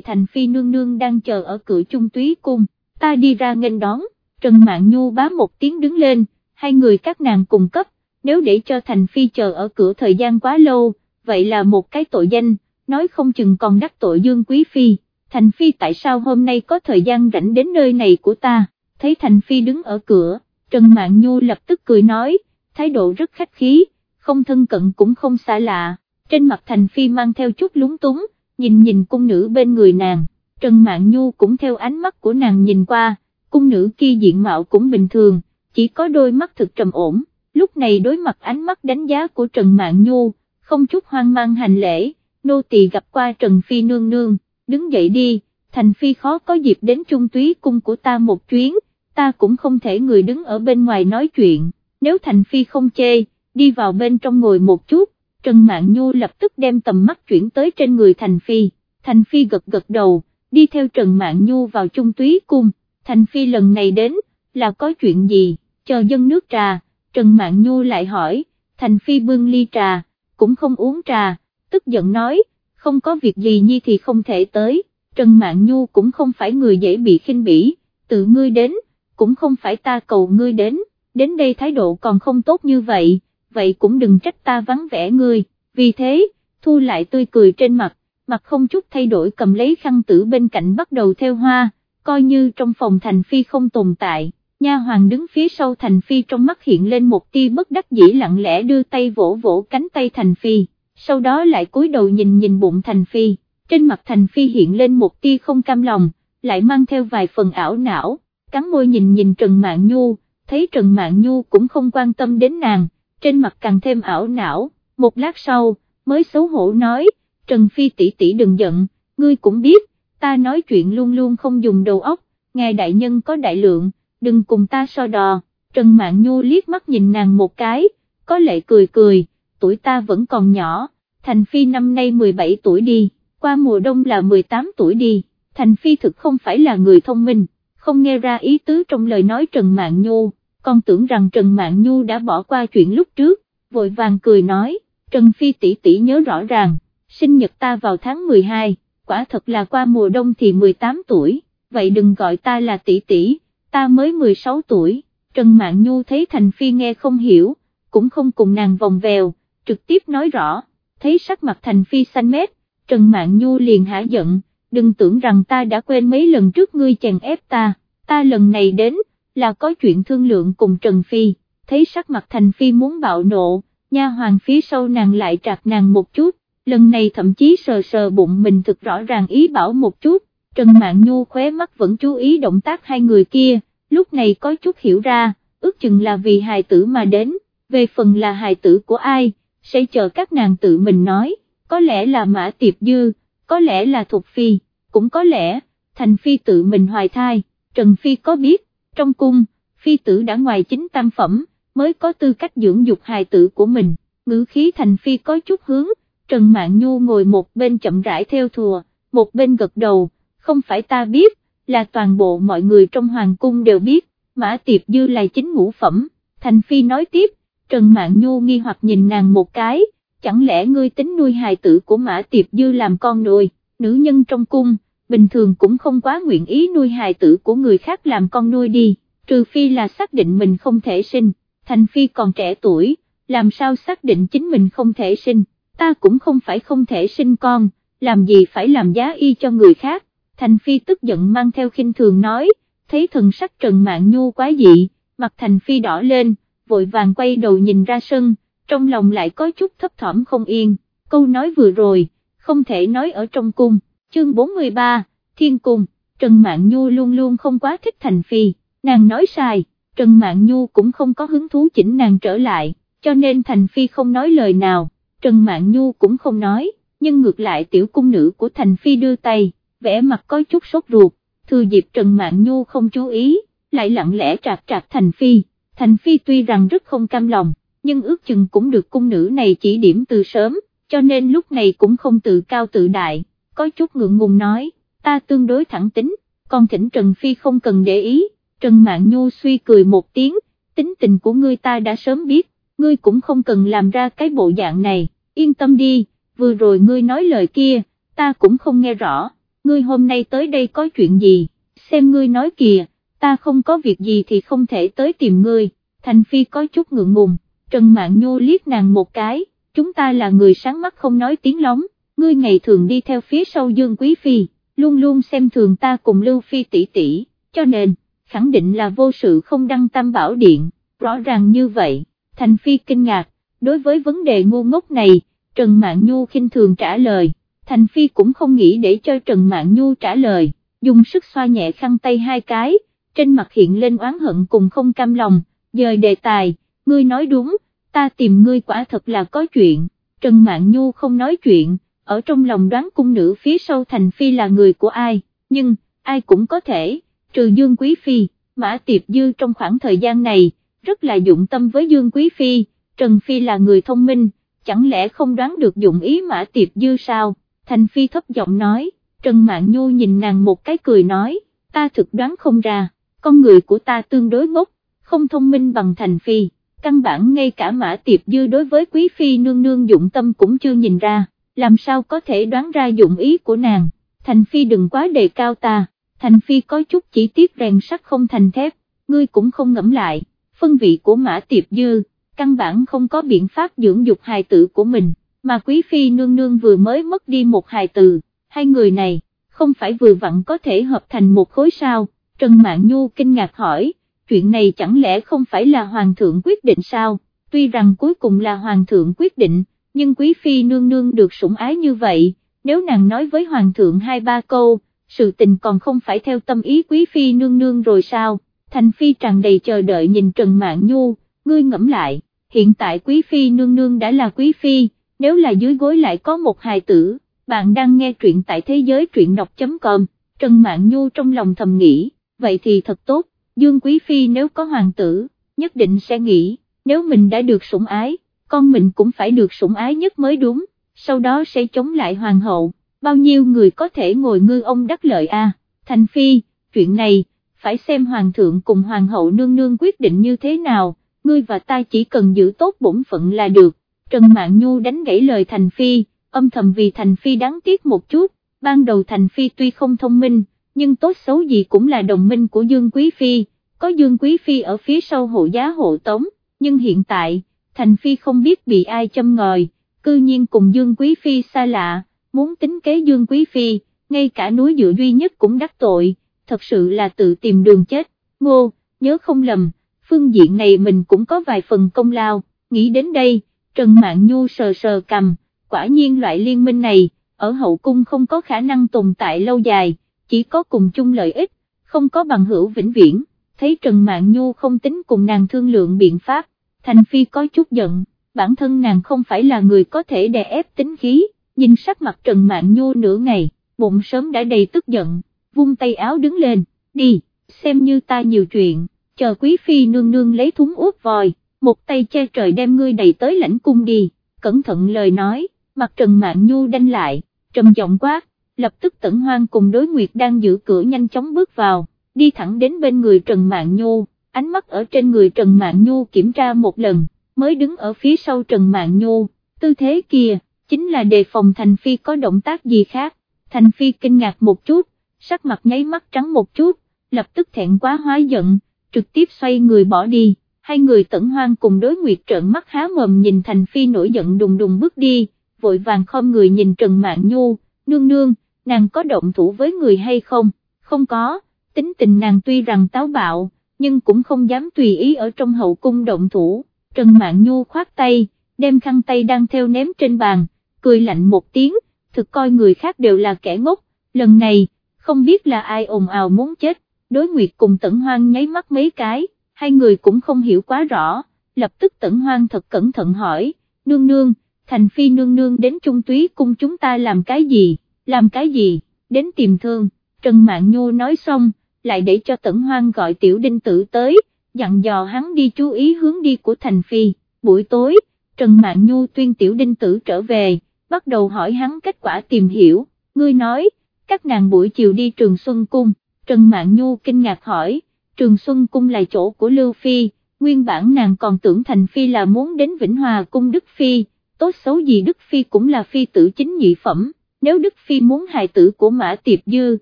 [SPEAKER 1] Thành Phi nương nương đang chờ ở cửa trung túy cung, ta đi ra nghênh đón, Trần Mạn Nhu bá một tiếng đứng lên, hai người các nàng cùng cấp, nếu để cho Thành Phi chờ ở cửa thời gian quá lâu, vậy là một cái tội danh, nói không chừng còn đắc tội Dương Quý Phi, Thành Phi tại sao hôm nay có thời gian rảnh đến nơi này của ta, thấy Thành Phi đứng ở cửa, Trần Mạn Nhu lập tức cười nói, thái độ rất khách khí, không thân cận cũng không xa lạ, trên mặt Thành Phi mang theo chút lúng túng, nhìn nhìn cung nữ bên người nàng, Trần Mạn Nhu cũng theo ánh mắt của nàng nhìn qua, cung nữ kia diện mạo cũng bình thường, chỉ có đôi mắt thực trầm ổn, lúc này đối mặt ánh mắt đánh giá của Trần Mạn Nhu, không chút hoang mang hành lễ, nô tỳ gặp qua Trần Phi nương nương, đứng dậy đi, Thành Phi khó có dịp đến trung túy cung của ta một chuyến, ta cũng không thể người đứng ở bên ngoài nói chuyện, nếu Thành Phi không chê, đi vào bên trong ngồi một chút, Trần Mạn Nhu lập tức đem tầm mắt chuyển tới trên người Thành Phi, Thành Phi gật gật đầu, đi theo Trần Mạn Nhu vào trung túy cung, Thành Phi lần này đến, là có chuyện gì, chờ dân nước trà, Trần Mạn Nhu lại hỏi, Thành Phi bưng ly trà, cũng không uống trà, tức giận nói, không có việc gì nhi thì không thể tới, Trần Mạn Nhu cũng không phải người dễ bị khinh bỉ, tự ngươi đến, cũng không phải ta cầu ngươi đến, đến đây thái độ còn không tốt như vậy, vậy cũng đừng trách ta vắng vẻ ngươi, vì thế, thu lại tươi cười trên mặt, mặt không chút thay đổi cầm lấy khăn tử bên cạnh bắt đầu theo hoa, coi như trong phòng thành phi không tồn tại, nha hoàng đứng phía sau thành phi trong mắt hiện lên một tia bất đắc dĩ lặng lẽ đưa tay vỗ vỗ cánh tay thành phi, sau đó lại cúi đầu nhìn nhìn bụng thành phi, trên mặt thành phi hiện lên một tia không cam lòng, lại mang theo vài phần ảo não, cắn môi nhìn nhìn Trần Mạn Nhu, thấy Trần Mạn Nhu cũng không quan tâm đến nàng, trên mặt càng thêm ảo não, một lát sau, mới xấu hổ nói, Trần Phi tỷ tỷ đừng giận, ngươi cũng biết, ta nói chuyện luôn luôn không dùng đầu óc, ngài đại nhân có đại lượng, đừng cùng ta so đò, Trần Mạn Nhu liếc mắt nhìn nàng một cái, có lệ cười cười, tuổi ta vẫn còn nhỏ, Thành Phi năm nay 17 tuổi đi, qua mùa đông là 18 tuổi đi, Thành Phi thực không phải là người thông minh, không nghe ra ý tứ trong lời nói Trần Mạn Nhu, con tưởng rằng Trần Mạn Nhu đã bỏ qua chuyện lúc trước, vội vàng cười nói, Trần Phi tỷ tỷ nhớ rõ ràng, sinh nhật ta vào tháng 12, quả thật là qua mùa đông thì 18 tuổi, vậy đừng gọi ta là tỷ tỷ, ta mới 16 tuổi, Trần Mạn Nhu thấy Thành Phi nghe không hiểu, cũng không cùng nàng vòng vèo, trực tiếp nói rõ, thấy sắc mặt Thành Phi xanh mét, Trần Mạn Nhu liền hả giận, đừng tưởng rằng ta đã quên mấy lần trước ngươi chèn ép ta, ta lần này đến, là có chuyện thương lượng cùng Trần Phi, thấy sắc mặt Thành Phi muốn bạo nộ, nha hoàng phía sau nàng lại trạc nàng một chút, lần này thậm chí sờ sờ bụng mình thực rõ ràng ý bảo một chút, Trần Mạn Nhu khóe mắt vẫn chú ý động tác hai người kia, lúc này có chút hiểu ra, ước chừng là vì hài tử mà đến, về phần là hài tử của ai, sẽ chờ các nàng tự mình nói, có lẽ là Mã Tiệp Dư, có lẽ là Thục Phi, cũng có lẽ, Thành Phi tự mình hoài thai, Trần Phi có biết, trong cung, Phi tử đã ngoài chính tam phẩm, mới có tư cách dưỡng dục hài tử của mình, ngữ khí Thành Phi có chút hướng, Trần mạng Nhu ngồi một bên chậm rãi theo thùa, một bên gật đầu, không phải ta biết, là toàn bộ mọi người trong hoàng cung đều biết, Mã Tiệp Dư là chính ngũ phẩm, Thành Phi nói tiếp, Trần Mạn Nhu nghi hoặc nhìn nàng một cái, chẳng lẽ ngươi tính nuôi hài tử của Mã Tiệp Dư làm con nuôi, nữ nhân trong cung, bình thường cũng không quá nguyện ý nuôi hài tử của người khác làm con nuôi đi, trừ phi là xác định mình không thể sinh, Thành Phi còn trẻ tuổi, làm sao xác định chính mình không thể sinh, ta cũng không phải không thể sinh con, làm gì phải làm giá y cho người khác, Thành Phi tức giận mang theo khinh thường nói, thấy thần sắc Trần Mạn Nhu quá dị, mặt Thành Phi đỏ lên, vội vàng quay đầu nhìn ra sân, trong lòng lại có chút thấp thỏm không yên, câu nói vừa rồi, không thể nói ở trong cung, chương 43, Thiên Cung, Trần Mạn Nhu luôn luôn không quá thích Thành Phi, nàng nói sai, Trần Mạn Nhu cũng không có hứng thú chỉnh nàng trở lại, cho nên Thành Phi không nói lời nào, Trần Mạn Nhu cũng không nói, nhưng ngược lại tiểu cung nữ của Thành Phi đưa tay, vẽ mặt có chút sốt ruột, thừa dịp Trần Mạn Nhu không chú ý, lại lặng lẽ trạc trạc Thành Phi, Thành Phi tuy rằng rất không cam lòng, nhưng ước chừng cũng được cung nữ này chỉ điểm từ sớm, cho nên lúc này cũng không tự cao tự đại, có chút ngượng ngùng nói, ta tương đối thẳng tính, còn thỉnh Trần Phi không cần để ý, Trần Mạn Nhu suy cười một tiếng, tính tình của ngươi ta đã sớm biết, ngươi cũng không cần làm ra cái bộ dạng này, yên tâm đi, vừa rồi ngươi nói lời kia, ta cũng không nghe rõ, ngươi hôm nay tới đây có chuyện gì, xem ngươi nói kìa, ta không có việc gì thì không thể tới tìm ngươi, Thành Phi có chút ngượng ngùng, Trần Mạn Nhu liếc nàng một cái, chúng ta là người sáng mắt không nói tiếng lóng, ngươi ngày thường đi theo phía sau Dương Quý Phi, luôn luôn xem thường ta cùng Lưu Phi tỷ tỷ, cho nên, khẳng định là vô sự không đăng tam bảo điện, rõ ràng như vậy, Thành Phi kinh ngạc, đối với vấn đề ngu ngốc này, Trần Mạn Nhu khinh thường trả lời, Thành Phi cũng không nghĩ để cho Trần Mạn Nhu trả lời, dùng sức xoa nhẹ khăn tay hai cái, trên mặt hiện lên oán hận cùng không cam lòng, dời đề tài, ngươi nói đúng, ta tìm ngươi quả thật là có chuyện, Trần Mạn Nhu không nói chuyện, ở trong lòng đoán cung nữ phía sau Thành Phi là người của ai, nhưng, ai cũng có thể, trừ Dương Quý Phi, Mã Tiệp Dư trong khoảng thời gian này, rất là dụng tâm với Dương Quý Phi, Trần Phi là người thông minh, chẳng lẽ không đoán được dụng ý Mã Tiệp Dư sao, Thành Phi thấp giọng nói, Trần Mạn Nhu nhìn nàng một cái cười nói, ta thực đoán không ra, con người của ta tương đối ngốc, không thông minh bằng Thành Phi, căn bản ngay cả Mã Tiệp Dư đối với Quý Phi nương nương dụng tâm cũng chưa nhìn ra, làm sao có thể đoán ra dụng ý của nàng, Thành Phi đừng quá đề cao ta, Thành Phi có chút chỉ tiết rèn sắt không thành thép, ngươi cũng không ngẫm lại, phân vị của Mã Tiệp Dư, căn bản không có biện pháp dưỡng dục hài tử của mình, mà Quý Phi nương nương vừa mới mất đi một hài tử, hai người này, không phải vừa vặn có thể hợp thành một khối sao, Trần Mạn Nhu kinh ngạc hỏi, chuyện này chẳng lẽ không phải là Hoàng thượng quyết định sao, tuy rằng cuối cùng là Hoàng thượng quyết định, nhưng Quý Phi nương nương được sủng ái như vậy, nếu nàng nói với Hoàng thượng hai ba câu, sự tình còn không phải theo tâm ý Quý Phi nương nương rồi sao, Thành Phi tràn đầy chờ đợi nhìn Trần Mạn Nhu, ngươi ngẫm lại, hiện tại Quý Phi nương nương đã là Quý Phi, nếu là dưới gối lại có một hài tử, bạn đang nghe truyện tại thế giới truyện đọc.com, Trần Mạn Nhu trong lòng thầm nghĩ, vậy thì thật tốt, Dương Quý Phi nếu có hoàng tử, nhất định sẽ nghĩ, nếu mình đã được sủng ái, con mình cũng phải được sủng ái nhất mới đúng, sau đó sẽ chống lại hoàng hậu, bao nhiêu người có thể ngồi ngư ông đắc lợi a Thành Phi, chuyện này, phải xem hoàng thượng cùng hoàng hậu nương nương quyết định như thế nào, ngươi và ta chỉ cần giữ tốt bổn phận là được, Trần mạng Nhu đánh gãy lời Thành Phi, âm thầm vì Thành Phi đáng tiếc một chút, ban đầu Thành Phi tuy không thông minh, nhưng tốt xấu gì cũng là đồng minh của Dương Quý Phi, có Dương Quý Phi ở phía sau hộ giá hộ tống, nhưng hiện tại, Thành Phi không biết bị ai châm ngòi, cư nhiên cùng Dương Quý Phi xa lạ, muốn tính kế Dương Quý Phi, ngay cả núi dựa duy nhất cũng đắc tội, thật sự là tự tìm đường chết, ngô, nhớ không lầm, phương diện này mình cũng có vài phần công lao, nghĩ đến đây, Trần Mạn Nhu sờ sờ cầm, quả nhiên loại liên minh này, ở hậu cung không có khả năng tồn tại lâu dài, chỉ có cùng chung lợi ích, không có bằng hữu vĩnh viễn, thấy Trần Mạn Nhu không tính cùng nàng thương lượng biện pháp, Thành Phi có chút giận, bản thân nàng không phải là người có thể đè ép tính khí, nhìn sắc mặt Trần Mạn Nhu nửa ngày, bụng sớm đã đầy tức giận, vung tay áo đứng lên, đi, xem như ta nhiều chuyện, chờ quý phi nương nương lấy thúng úp vòi, một tay che trời đem ngươi đầy tới lãnh cung đi, cẩn thận lời nói, mặt Trần Mạn Nhu đanh lại, trầm giọng quát, lập tức tẩn hoang cùng đối nguyệt đang giữ cửa nhanh chóng bước vào, đi thẳng đến bên người Trần mạng Nhu, ánh mắt ở trên người Trần mạng Nhu kiểm tra một lần, mới đứng ở phía sau Trần mạng Nhu, tư thế kia, chính là đề phòng Thành Phi có động tác gì khác, Thành Phi kinh ngạc một chút, sắc mặt nháy mắt trắng một chút, lập tức thẹn quá hóa giận, trực tiếp xoay người bỏ đi, hai người tẩn hoang cùng đối nguyệt trợn mắt há mồm nhìn Thành Phi nổi giận đùng đùng bước đi, vội vàng khom người nhìn Trần mạng Nhu, nương nương, nàng có động thủ với người hay không, không có, tính tình nàng tuy rằng táo bạo, nhưng cũng không dám tùy ý ở trong hậu cung động thủ, Trần Mạn Nhu khoát tay, đem khăn tay đang theo ném trên bàn, cười lạnh một tiếng, thực coi người khác đều là kẻ ngốc, lần này, không biết là ai ồn ào muốn chết, đối nguyệt cùng tẩn hoang nháy mắt mấy cái, hai người cũng không hiểu quá rõ, lập tức tẩn hoang thật cẩn thận hỏi, nương nương, thành phi nương nương đến trung túy cung chúng ta làm cái gì, làm cái gì, đến tìm thương, Trần Mạn Nhu nói xong, lại để cho tẩn hoang gọi tiểu đinh tử tới, dặn dò hắn đi chú ý hướng đi của thành phi, buổi tối, Trần Mạn Nhu tuyên tiểu đinh tử trở về, bắt đầu hỏi hắn kết quả tìm hiểu, ngươi nói, các nàng buổi chiều đi trường Xuân Cung, Trần Mạn Nhu kinh ngạc hỏi, trường Xuân Cung là chỗ của Lưu Phi, nguyên bản nàng còn tưởng Thành Phi là muốn đến Vĩnh Hòa Cung Đức Phi, tốt xấu gì Đức Phi cũng là Phi tử chính nhị phẩm, nếu Đức Phi muốn hài tử của Mã Tiệp Dư,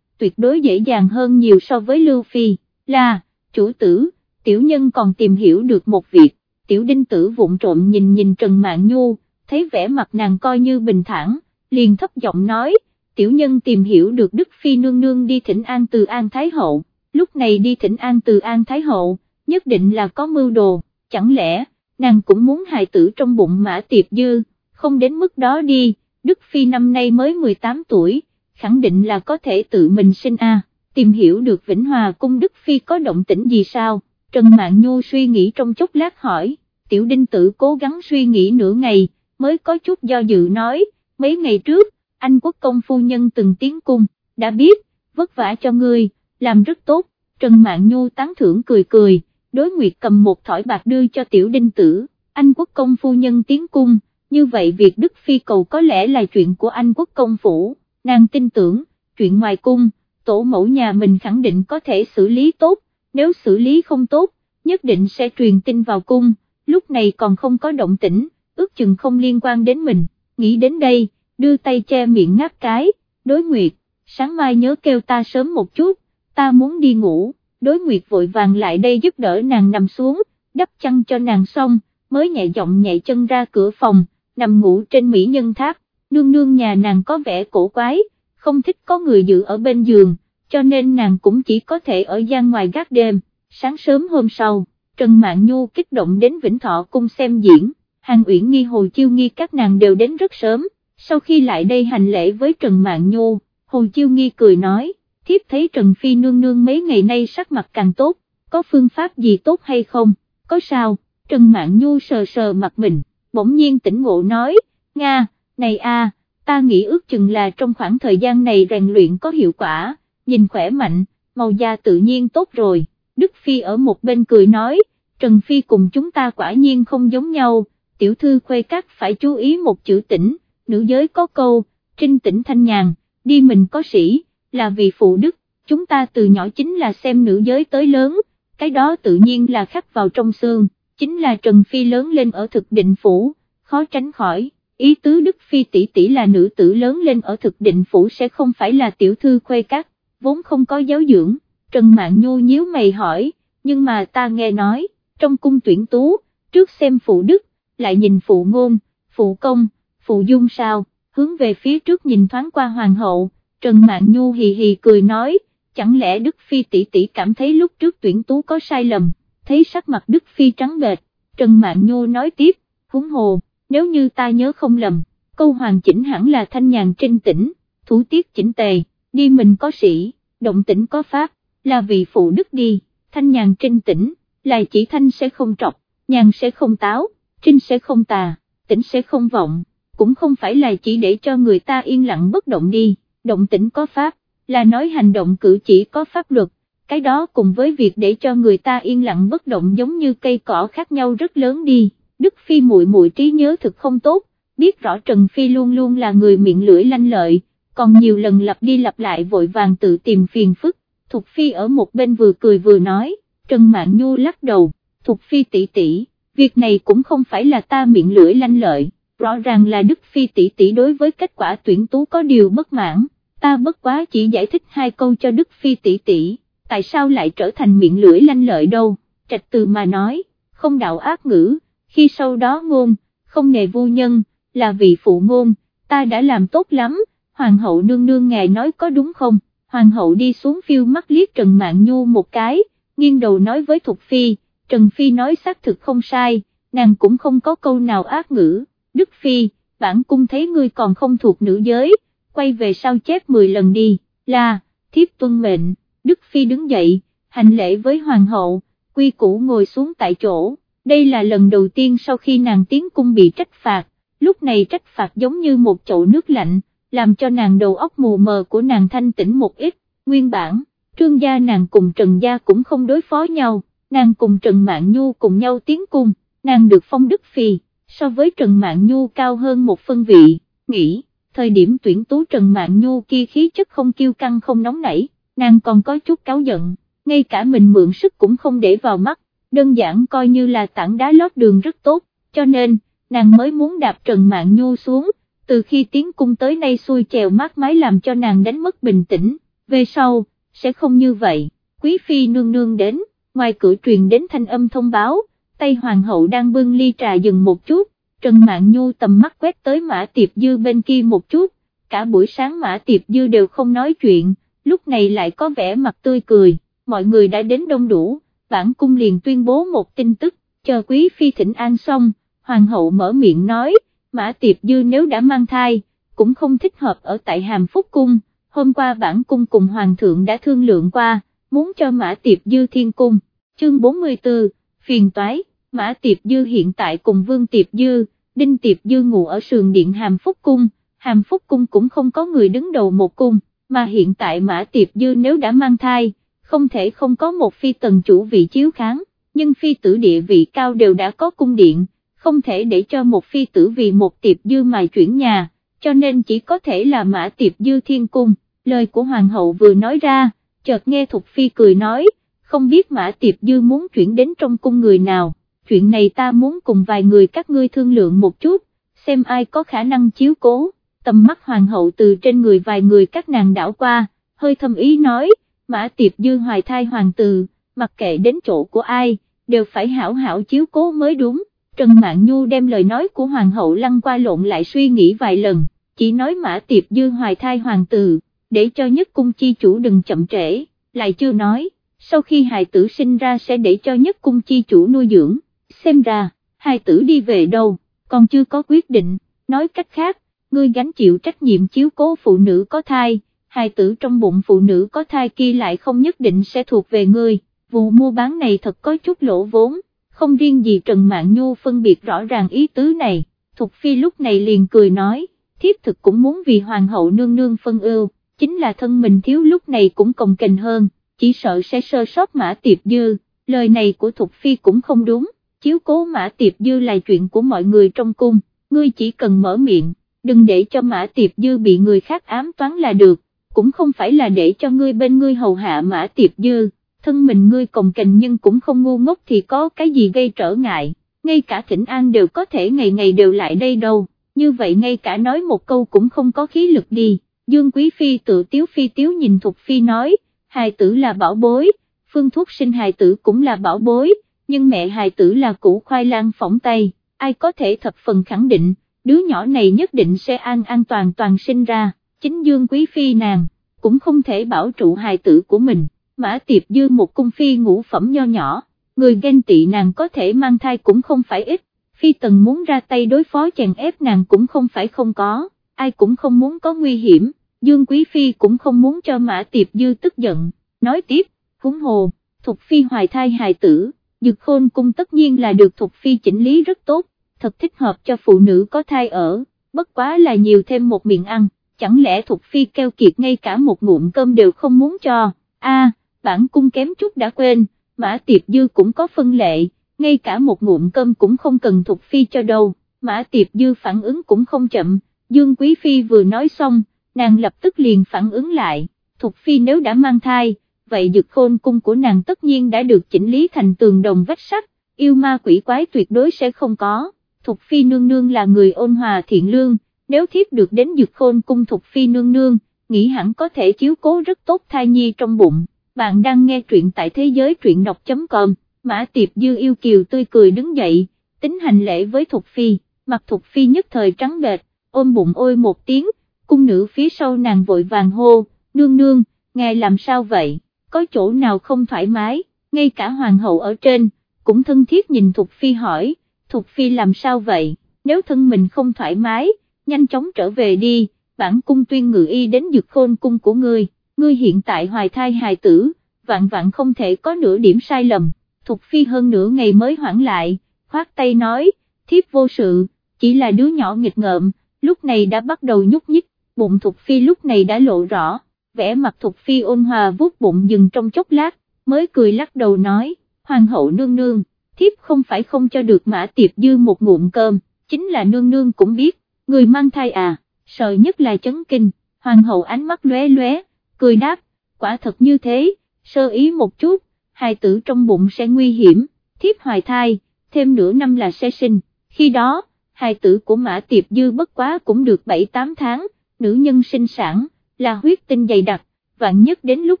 [SPEAKER 1] tuyệt đối dễ dàng hơn nhiều so với Lưu Phi, là, chủ tử, tiểu nhân còn tìm hiểu được một việc, tiểu đinh tử vụng trộm nhìn nhìn Trần Mạn Nhu, thấy vẻ mặt nàng coi như bình thản, liền thấp giọng nói, tiểu nhân tìm hiểu được Đức Phi nương nương đi thỉnh an từ An Thái Hậu, lúc này đi thỉnh an từ An Thái Hậu, nhất định là có mưu đồ, chẳng lẽ, nàng cũng muốn hài tử trong bụng mã tiệp dư, không đến mức đó đi, Đức Phi năm nay mới 18 tuổi, khẳng định là có thể tự mình sinh a. tìm hiểu được Vĩnh Hòa cung Đức Phi có động tĩnh gì sao, Trần Mạn Nhu suy nghĩ trong chốc lát hỏi, tiểu đinh tử cố gắng suy nghĩ nửa ngày, mới có chút do dự nói, mấy ngày trước, anh quốc công phu nhân từng tiến cung, đã biết, vất vả cho ngươi, làm rất tốt, Trần Mạn Nhu tán thưởng cười cười, đối nguyệt cầm một thỏi bạc đưa cho tiểu đinh tử, anh quốc công phu nhân tiến cung, như vậy việc Đức Phi cầu có lẽ là chuyện của anh quốc công phủ, nàng tin tưởng, chuyện ngoài cung, tổ mẫu nhà mình khẳng định có thể xử lý tốt, nếu xử lý không tốt, nhất định sẽ truyền tin vào cung, lúc này còn không có động tĩnh, ước chừng không liên quan đến mình, nghĩ đến đây, đưa tay che miệng ngáp cái, đối nguyệt, sáng mai nhớ kêu ta sớm một chút, ta muốn đi ngủ, đối nguyệt vội vàng lại đây giúp đỡ nàng nằm xuống, đắp chăn cho nàng xong, mới nhẹ giọng nhẹ chân ra cửa phòng, nằm ngủ trên mỹ nhân tháp, nương nương nhà nàng có vẻ cổ quái, không thích có người giữ ở bên giường, cho nên nàng cũng chỉ có thể ở gian ngoài gác đêm, sáng sớm hôm sau, Trần Mạn Nhu kích động đến Vĩnh Thọ cung xem diễn, Hàng Uyển Nghi Hồ Chiêu Nghi các nàng đều đến rất sớm, sau khi lại đây hành lễ với Trần Mạn Nhu, Hồ Chiêu Nghi cười nói, thiếp thấy Trần Phi nương nương mấy ngày nay sắc mặt càng tốt, có phương pháp gì tốt hay không, có sao, Trần Mạn Nhu sờ sờ mặt mình, bỗng nhiên tỉnh ngộ nói, Nga, này a, ta nghĩ ước chừng là trong khoảng thời gian này rèn luyện có hiệu quả, nhìn khỏe mạnh, màu da tự nhiên tốt rồi, Đức Phi ở một bên cười nói, Trần Phi cùng chúng ta quả nhiên không giống nhau, tiểu thư khuê các phải chú ý một chữ tỉnh, nữ giới có câu, trinh tỉnh thanh nhàn, đi mình có sĩ, là vì phụ đức, chúng ta từ nhỏ chính là xem nữ giới tới lớn, cái đó tự nhiên là khắc vào trong xương, chính là Trần Phi lớn lên ở thực định phủ, khó tránh khỏi, ý tứ Đức Phi tỷ tỷ là nữ tử lớn lên ở thực định phủ sẽ không phải là tiểu thư khuê các, vốn không có giáo dưỡng, Trần Mạn Nhu nhíu mày hỏi, nhưng mà ta nghe nói, trong cung tuyển tú, trước xem phụ đức, lại nhìn phụ ngôn, phụ công, phụ dung sao, hướng về phía trước nhìn thoáng qua hoàng hậu, Trần Mạn Nhu hì hì cười nói, chẳng lẽ Đức Phi tỷ tỷ cảm thấy lúc trước tuyển tú có sai lầm, thấy sắc mặt Đức Phi trắng bệch, Trần Mạn Nhô nói tiếp, húng hồ, nếu như ta nhớ không lầm, câu hoàng chỉnh hẳn là thanh nhàn trinh tĩnh, thủ tiết chỉnh tề, đi mình có sĩ, động tĩnh có pháp, là vị phụ đức đi, thanh nhàn trinh tĩnh, là chỉ thanh sẽ không trọc, nhàn sẽ không táo, trinh sẽ không tà, tĩnh sẽ không vọng, cũng không phải là chỉ để cho người ta yên lặng bất động đi, động tĩnh có pháp, là nói hành động cử chỉ có pháp luật, cái đó cùng với việc để cho người ta yên lặng bất động giống như cây cỏ khác nhau rất lớn đi, Đức Phi muội muội trí nhớ thực không tốt, biết rõ Trần Phi luôn luôn là người miệng lưỡi lanh lợi, còn nhiều lần lặp đi lặp lại vội vàng tự tìm phiền phức, Thục Phi ở một bên vừa cười vừa nói, Trần Mạn Nhu lắc đầu, Thục Phi tỷ tỷ, việc này cũng không phải là ta miệng lưỡi lanh lợi, rõ ràng là Đức Phi tỷ tỷ đối với kết quả tuyển tú có điều bất mãn, ta bất quá chỉ giải thích hai câu cho Đức Phi tỷ tỷ, tại sao lại trở thành miệng lưỡi lanh lợi đâu, trạch từ mà nói, không đạo ác ngữ, khi sau đó ngôn, không nề vô nhân, là vì phụ ngôn, ta đã làm tốt lắm, hoàng hậu nương nương ngài nói có đúng không, hoàng hậu đi xuống phiêu mắt liếc Trần mạng Nhu một cái, nghiêng đầu nói với Thục Phi, Trần Phi nói xác thực không sai, nàng cũng không có câu nào ác ngữ, Đức Phi, bản cung thấy ngươi còn không thuộc nữ giới, quay về sau chép 10 lần đi, là, thiếp tuân mệnh, Đức Phi đứng dậy, hành lễ với hoàng hậu, quy củ ngồi xuống tại chỗ, đây là lần đầu tiên sau khi nàng tiến cung bị trách phạt, lúc này trách phạt giống như một chậu nước lạnh, làm cho nàng đầu óc mù mờ của nàng thanh tĩnh một ít, nguyên bản, trương gia nàng cùng Trần gia cũng không đối phó nhau, nàng cùng Trần Mạn Nhu cùng nhau tiến cung, nàng được phong đức phi, so với Trần Mạn Nhu cao hơn một phân vị, nghĩ, thời điểm tuyển tú Trần Mạn Nhu kia khí chất không kiêu căng không nóng nảy, nàng còn có chút cáo giận, ngay cả mình mượn sức cũng không để vào mắt, đơn giản coi như là tảng đá lót đường rất tốt, cho nên, nàng mới muốn đạp Trần Mạn Nhu xuống, từ khi tiến cung tới nay xuôi chèo mát mái làm cho nàng đánh mất bình tĩnh, về sau, sẽ không như vậy, quý phi nương nương đến, ngoài cửa truyền đến thanh âm thông báo, tay hoàng hậu đang bưng ly trà dừng một chút, Trần Mạn Nhu tầm mắt quét tới Mã Tiệp Dư bên kia một chút, cả buổi sáng Mã Tiệp Dư đều không nói chuyện, lúc này lại có vẻ mặt tươi cười, mọi người đã đến đông đủ, bản cung liền tuyên bố một tin tức, chờ quý phi thỉnh an xong, hoàng hậu mở miệng nói, Mã Tiệp Dư nếu đã mang thai, cũng không thích hợp ở tại Hàm Phúc Cung, hôm qua bản cung cùng hoàng thượng đã thương lượng qua, muốn cho Mã Tiệp Dư thiên cung, chương 44, phiền toái, Mã Tiệp Dư hiện tại cùng Vương Tiệp Dư, Đinh Tiệp Dư ngủ ở sườn điện Hàm Phúc Cung, Hàm Phúc Cung cũng không có người đứng đầu một cung, mà hiện tại Mã Tiệp Dư nếu đã mang thai, không thể không có một phi tần chủ vị chiếu kháng, nhưng phi tử địa vị cao đều đã có cung điện, không thể để cho một phi tử vì một Tiệp Dư mà chuyển nhà, cho nên chỉ có thể là Mã Tiệp Dư thiên cung, lời của Hoàng hậu vừa nói ra, chợt nghe Thục Phi cười nói, không biết Mã Tiệp Dư muốn chuyển đến trong cung người nào chuyện này ta muốn cùng vài người các ngươi thương lượng một chút, xem ai có khả năng chiếu cố, tầm mắt hoàng hậu từ trên người vài người các nàng đảo qua, hơi thâm ý nói, mã tiệp dư hoài thai hoàng tử, mặc kệ đến chỗ của ai, đều phải hảo hảo chiếu cố mới đúng, Trần Mạn Nhu đem lời nói của hoàng hậu lăn qua lộn lại suy nghĩ vài lần, chỉ nói mã tiệp dư hoài thai hoàng tử, để cho nhất cung chi chủ đừng chậm trễ, lại chưa nói, sau khi hài tử sinh ra sẽ để cho nhất cung chi chủ nuôi dưỡng xem ra, hài tử đi về đâu, còn chưa có quyết định, nói cách khác, ngươi gánh chịu trách nhiệm chiếu cố phụ nữ có thai, hài tử trong bụng phụ nữ có thai kia lại không nhất định sẽ thuộc về ngươi, vụ mua bán này thật có chút lỗ vốn, không riêng gì Trần mạng Nhu phân biệt rõ ràng ý tứ này, Thục Phi lúc này liền cười nói, thiếp thực cũng muốn vì Hoàng hậu nương nương phân ưu, chính là thân mình thiếu lúc này cũng cồng kềnh hơn, chỉ sợ sẽ sơ sót mã tiệp dư, lời này của Thục Phi cũng không đúng chiếu cố Mã Tiệp Dư là chuyện của mọi người trong cung, ngươi chỉ cần mở miệng, đừng để cho Mã Tiệp Dư bị người khác ám toán là được, cũng không phải là để cho ngươi bên ngươi hầu hạ Mã Tiệp Dư, thân mình ngươi cồng kềnh nhưng cũng không ngu ngốc thì có cái gì gây trở ngại, ngay cả thỉnh an đều có thể ngày ngày đều lại đây đâu, như vậy ngay cả nói một câu cũng không có khí lực đi, Dương Quý Phi tự tiếu phi tiếu nhìn Thục Phi nói, hài tử là bảo bối, phương thuốc sinh hài tử cũng là bảo bối, nhưng mẹ hài tử là củ khoai lang phỏng tay, ai có thể thập phần khẳng định, đứa nhỏ này nhất định sẽ an an toàn toàn sinh ra, chính dương quý phi nàng, cũng không thể bảo trụ hài tử của mình, mã tiệp dư một cung phi ngũ phẩm nho nhỏ, người ghen tị nàng có thể mang thai cũng không phải ít, phi tần muốn ra tay đối phó chèn ép nàng cũng không phải không có, ai cũng không muốn có nguy hiểm, dương quý phi cũng không muốn cho mã tiệp dư tức giận, nói tiếp, húng hồ, thục phi hoài thai hài tử Dược khôn cung tất nhiên là được Thục Phi chỉnh lý rất tốt, thật thích hợp cho phụ nữ có thai ở, bất quá là nhiều thêm một miệng ăn, chẳng lẽ Thục Phi keo kiệt ngay cả một ngụm cơm đều không muốn cho, a bản cung kém chút đã quên, Mã Tiệp Dư cũng có phân lệ, ngay cả một ngụm cơm cũng không cần Thục Phi cho đâu, Mã Tiệp Dư phản ứng cũng không chậm, Dương Quý Phi vừa nói xong, nàng lập tức liền phản ứng lại, Thục Phi nếu đã mang thai, vậy dực khôn cung của nàng tất nhiên đã được chỉnh lý thành tường đồng vách sắt, yêu ma quỷ quái tuyệt đối sẽ không có, Thục Phi nương nương là người ôn hòa thiện lương, nếu thiếp được đến dực khôn cung Thục Phi nương nương, nghĩ hẳn có thể chiếu cố rất tốt thai nhi trong bụng, bạn đang nghe truyện tại thế giới truyện đọc.com, Mã Tiệp Dư yêu kiều tươi cười đứng dậy, tính hành lễ với Thục Phi, mặt Thục Phi nhất thời trắng bệt, ôm bụng ôi một tiếng, cung nữ phía sau nàng vội vàng hô, nương nương, ngài làm sao vậy? có chỗ nào không thoải mái, ngay cả hoàng hậu ở trên, cũng thân thiết nhìn Thục Phi hỏi, Thục Phi làm sao vậy, nếu thân mình không thoải mái, nhanh chóng trở về đi, bản cung tuyên ngự y đến dược khôn cung của ngươi, ngươi hiện tại hoài thai hài tử, vạn vạn không thể có nửa điểm sai lầm, Thục Phi hơn nửa ngày mới hoãn lại, khoát tay nói, thiếp vô sự, chỉ là đứa nhỏ nghịch ngợm, lúc này đã bắt đầu nhúc nhích, bụng Thục Phi lúc này đã lộ rõ, vẻ mặt Thục Phi ôn hòa vuốt bụng dừng trong chốc lát, mới cười lắc đầu nói, Hoàng hậu nương nương, thiếp không phải không cho được mã tiệp dư một ngụm cơm, chính là nương nương cũng biết, người mang thai à, sợ nhất là chấn kinh, Hoàng hậu ánh mắt lóe lóe, cười đáp, quả thật như thế, sơ ý một chút, hài tử trong bụng sẽ nguy hiểm, thiếp hoài thai, thêm nửa năm là sẽ sinh, khi đó, hài tử của Mã Tiệp Dư bất quá cũng được 7-8 tháng, nữ nhân sinh sản, là huyết tinh dày đặc, vạn nhất đến lúc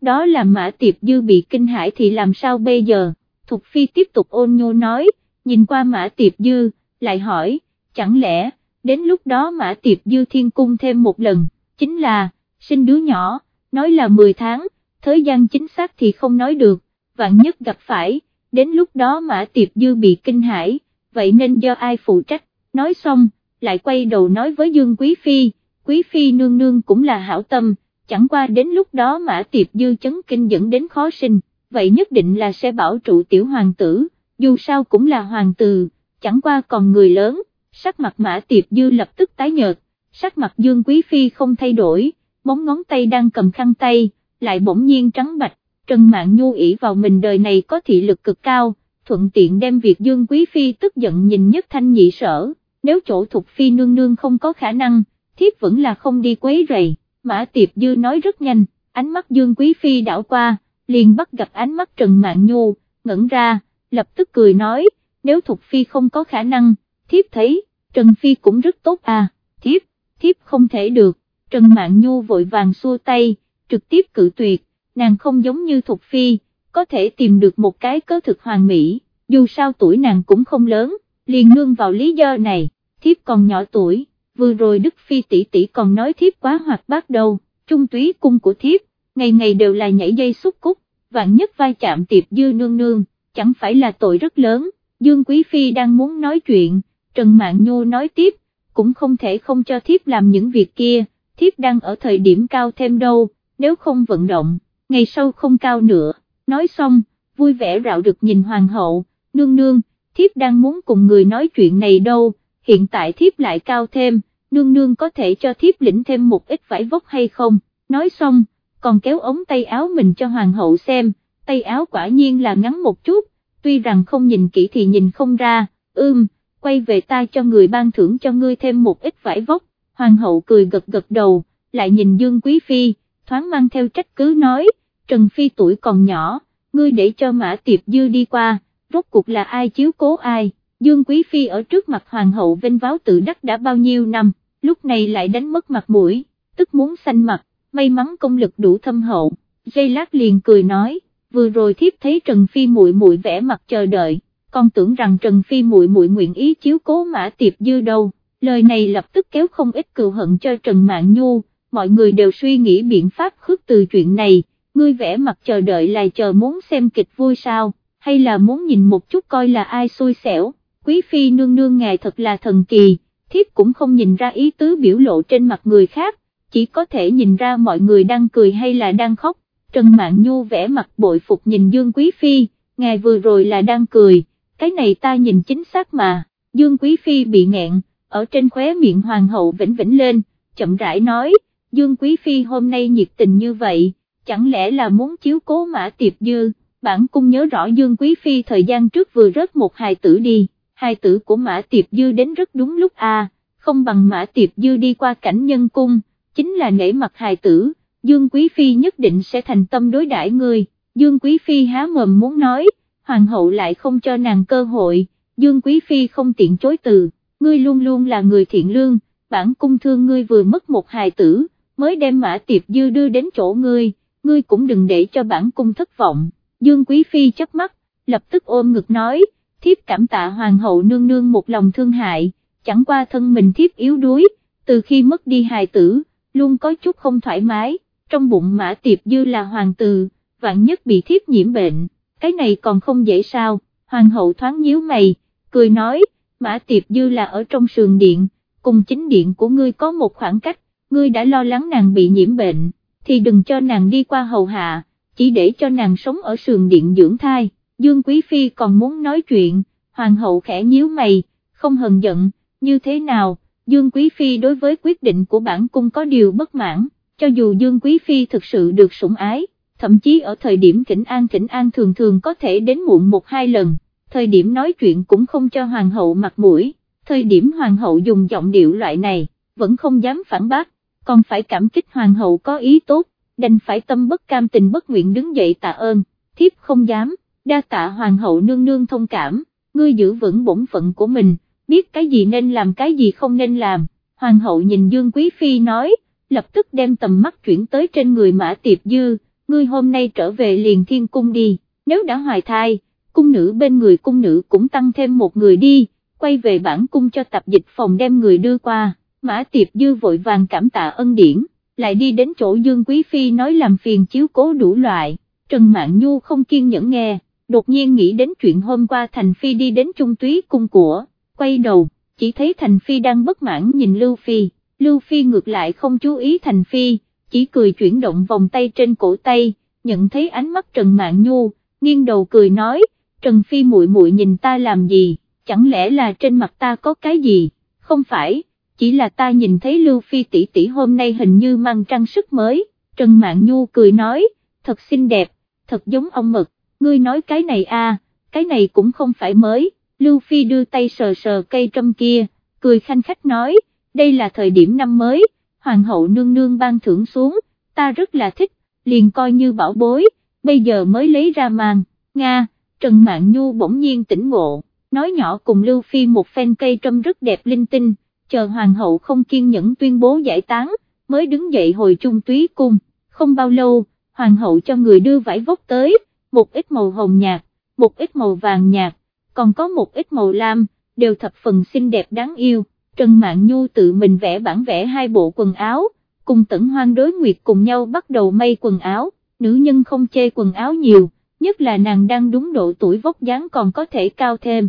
[SPEAKER 1] đó là Mã Tiệp Dư bị kinh hãi thì làm sao bây giờ, Thục Phi tiếp tục ôn nhô nói, nhìn qua Mã Tiệp Dư, lại hỏi, chẳng lẽ, đến lúc đó Mã Tiệp Dư thiên cung thêm một lần, chính là, sinh đứa nhỏ, nói là 10 tháng, thời gian chính xác thì không nói được, vạn nhất gặp phải, đến lúc đó Mã Tiệp Dư bị kinh hãi, vậy nên do ai phụ trách, nói xong, lại quay đầu nói với Dương Quý Phi, Quý Phi nương nương cũng là hảo tâm, chẳng qua đến lúc đó Mã Tiệp Dư chấn kinh dẫn đến khó sinh, vậy nhất định là sẽ bảo trụ tiểu hoàng tử, dù sao cũng là hoàng tử, chẳng qua còn người lớn, sắc mặt Mã Tiệp Dư lập tức tái nhợt, sắc mặt Dương Quý Phi không thay đổi, móng ngón tay đang cầm khăn tay, lại bỗng nhiên trắng bạch, Trần mạng Nhu ỷ vào mình đời này có thị lực cực cao, thuận tiện đem việc Dương Quý Phi tức giận nhìn nhất thanh nhị sở, nếu chỗ Thục Phi nương nương không có khả năng, thiếp vẫn là không đi quấy rầy, Mã Tiệp Dư nói rất nhanh, ánh mắt Dương Quý Phi đảo qua, liền bắt gặp ánh mắt Trần Mạn Nhu, ngẩn ra, lập tức cười nói, nếu Thục Phi không có khả năng, thiếp thấy, Trần Phi cũng rất tốt à, thiếp, thiếp không thể được, Trần Mạn Nhu vội vàng xua tay, trực tiếp cự tuyệt, nàng không giống như Thục Phi, có thể tìm được một cái cớ thực hoàn mỹ, dù sao tuổi nàng cũng không lớn, liền nương vào lý do này, thiếp còn nhỏ tuổi, vừa rồi Đức Phi tỷ tỷ còn nói thiếp quá hoạt bát đâu, trung túy cung của thiếp, ngày ngày đều là nhảy dây xúc cúc, vạn nhất vai chạm tiệp dư nương nương, chẳng phải là tội rất lớn, Dương Quý Phi đang muốn nói chuyện, Trần Mạn Nhu nói tiếp, cũng không thể không cho thiếp làm những việc kia, thiếp đang ở thời điểm cao thêm đâu, nếu không vận động, ngày sau không cao nữa, nói xong, vui vẻ rạo rực nhìn hoàng hậu, nương nương, thiếp đang muốn cùng người nói chuyện này đâu, hiện tại thiếp lại cao thêm, nương nương có thể cho thiếp lĩnh thêm một ít vải vóc hay không, nói xong, còn kéo ống tay áo mình cho hoàng hậu xem, tay áo quả nhiên là ngắn một chút, tuy rằng không nhìn kỹ thì nhìn không ra, ưm, quay về ta cho người ban thưởng cho ngươi thêm một ít vải vóc, hoàng hậu cười gật gật đầu, lại nhìn Dương Quý Phi, thoáng mang theo trách cứ nói, Trần Phi tuổi còn nhỏ, ngươi để cho Mã Tiệp Dư đi qua, rốt cuộc là ai chiếu cố ai, Dương Quý Phi ở trước mặt Hoàng hậu vinh váo tự đắc đã bao nhiêu năm, lúc này lại đánh mất mặt mũi, tức muốn xanh mặt, may mắn công lực đủ thâm hậu, dây lát liền cười nói, vừa rồi thiếp thấy Trần Phi muội muội vẽ mặt chờ đợi, con tưởng rằng Trần Phi muội muội nguyện ý chiếu cố Mã Tiệp Dư đâu, lời này lập tức kéo không ít cừu hận cho Trần Mạn Nhu, mọi người đều suy nghĩ biện pháp khước từ chuyện này, ngươi vẽ mặt chờ đợi là chờ muốn xem kịch vui sao, hay là muốn nhìn một chút coi là ai xui xẻo, quý phi nương nương ngài thật là thần kỳ, thiếp cũng không nhìn ra ý tứ biểu lộ trên mặt người khác, chỉ có thể nhìn ra mọi người đang cười hay là đang khóc, Trần Mạn Nhu vẽ mặt bội phục nhìn Dương Quý Phi, ngài vừa rồi là đang cười, cái này ta nhìn chính xác mà, Dương Quý Phi bị nghẹn, ở trên khóe miệng hoàng hậu vĩnh vĩnh lên, chậm rãi nói, Dương Quý Phi hôm nay nhiệt tình như vậy, chẳng lẽ là muốn chiếu cố Mã Tiệp Dư, bản cung nhớ rõ Dương Quý Phi thời gian trước vừa rớt một hài tử đi, hài tử của Mã Tiệp Dư đến rất đúng lúc à, không bằng Mã Tiệp Dư đi qua cảnh nhân cung, chính là nể mặt hài tử, Dương Quý Phi nhất định sẽ thành tâm đối đãi người, Dương Quý Phi há mồm muốn nói, Hoàng hậu lại không cho nàng cơ hội, Dương Quý Phi không tiện chối từ, ngươi luôn luôn là người thiện lương, bản cung thương ngươi vừa mất một hài tử mới đem mã tiệp dư đưa đến chỗ ngươi, ngươi cũng đừng để cho bản cung thất vọng, Dương Quý Phi chấp mắt, lập tức ôm ngực nói, thiếp cảm tạ hoàng hậu nương nương một lòng thương hại, chẳng qua thân mình thiếp yếu đuối, từ khi mất đi hài tử, luôn có chút không thoải mái, trong bụng mã tiệp dư là hoàng tử, vạn nhất bị thiếp nhiễm bệnh, cái này còn không dễ sao, hoàng hậu thoáng nhíu mày, cười nói, mã tiệp dư là ở trong sườn điện, cùng chính điện của ngươi có một khoảng cách, ngươi đã lo lắng nàng bị nhiễm bệnh, thì đừng cho nàng đi qua hầu hạ, chỉ để cho nàng sống ở sườn điện dưỡng thai, Dương Quý Phi còn muốn nói chuyện, Hoàng hậu khẽ nhíu mày, không hờn giận, như thế nào, Dương Quý Phi đối với quyết định của bản cung có điều bất mãn, cho dù Dương Quý Phi thực sự được sủng ái, thậm chí ở thời điểm thỉnh an thỉnh an thường thường có thể đến muộn một hai lần, thời điểm nói chuyện cũng không cho Hoàng hậu mặt mũi, thời điểm Hoàng hậu dùng giọng điệu loại này, vẫn không dám phản bác, còn phải cảm kích hoàng hậu có ý tốt, đành phải tâm bất cam tình bất nguyện đứng dậy tạ ơn, thiếp không dám, đa tạ hoàng hậu nương nương thông cảm, ngươi giữ vững bổn phận của mình, biết cái gì nên làm cái gì không nên làm, hoàng hậu nhìn Dương Quý Phi nói, lập tức đem tầm mắt chuyển tới trên người Mã Tiệp Dư, ngươi hôm nay trở về liền thiên cung đi, nếu đã hoài thai, cung nữ bên người cung nữ cũng tăng thêm một người đi, quay về bản cung cho tập dịch phòng đem người đưa qua, Mã Tiệp Dư vội vàng cảm tạ ân điển, lại đi đến chỗ Dương Quý Phi nói làm phiền chiếu cố đủ loại, Trần Mạn Nhu không kiên nhẫn nghe, đột nhiên nghĩ đến chuyện hôm qua Thành Phi đi đến trung túy cung của, quay đầu, chỉ thấy Thành Phi đang bất mãn nhìn Lưu Phi, Lưu Phi ngược lại không chú ý Thành Phi, chỉ cười chuyển động vòng tay trên cổ tay, nhận thấy ánh mắt Trần Mạn Nhu, nghiêng đầu cười nói, Trần Phi muội muội nhìn ta làm gì, chẳng lẽ là trên mặt ta có cái gì, không phải, chỉ là ta nhìn thấy Lưu Phi tỷ tỷ hôm nay hình như mang trang sức mới, Trần Mạn Nhu cười nói, thật xinh đẹp, thật giống ông mực, ngươi nói cái này à, cái này cũng không phải mới, Lưu Phi đưa tay sờ sờ cây trâm kia, cười khanh khách nói, đây là thời điểm năm mới, hoàng hậu nương nương ban thưởng xuống, ta rất là thích, liền coi như bảo bối, bây giờ mới lấy ra màn, Nga, Trần Mạn Nhu bỗng nhiên tỉnh ngộ, nói nhỏ cùng Lưu Phi một phen cây trâm rất đẹp linh tinh, chờ hoàng hậu không kiên nhẫn tuyên bố giải tán, mới đứng dậy hồi trung túy cung, không bao lâu, hoàng hậu cho người đưa vải vóc tới, một ít màu hồng nhạt, một ít màu vàng nhạt, còn có một ít màu lam, đều thập phần xinh đẹp đáng yêu, Trần Mạn Nhu tự mình vẽ bản vẽ hai bộ quần áo, cùng tẩn hoang đối nguyệt cùng nhau bắt đầu may quần áo, nữ nhân không chê quần áo nhiều, nhất là nàng đang đúng độ tuổi vóc dáng còn có thể cao thêm.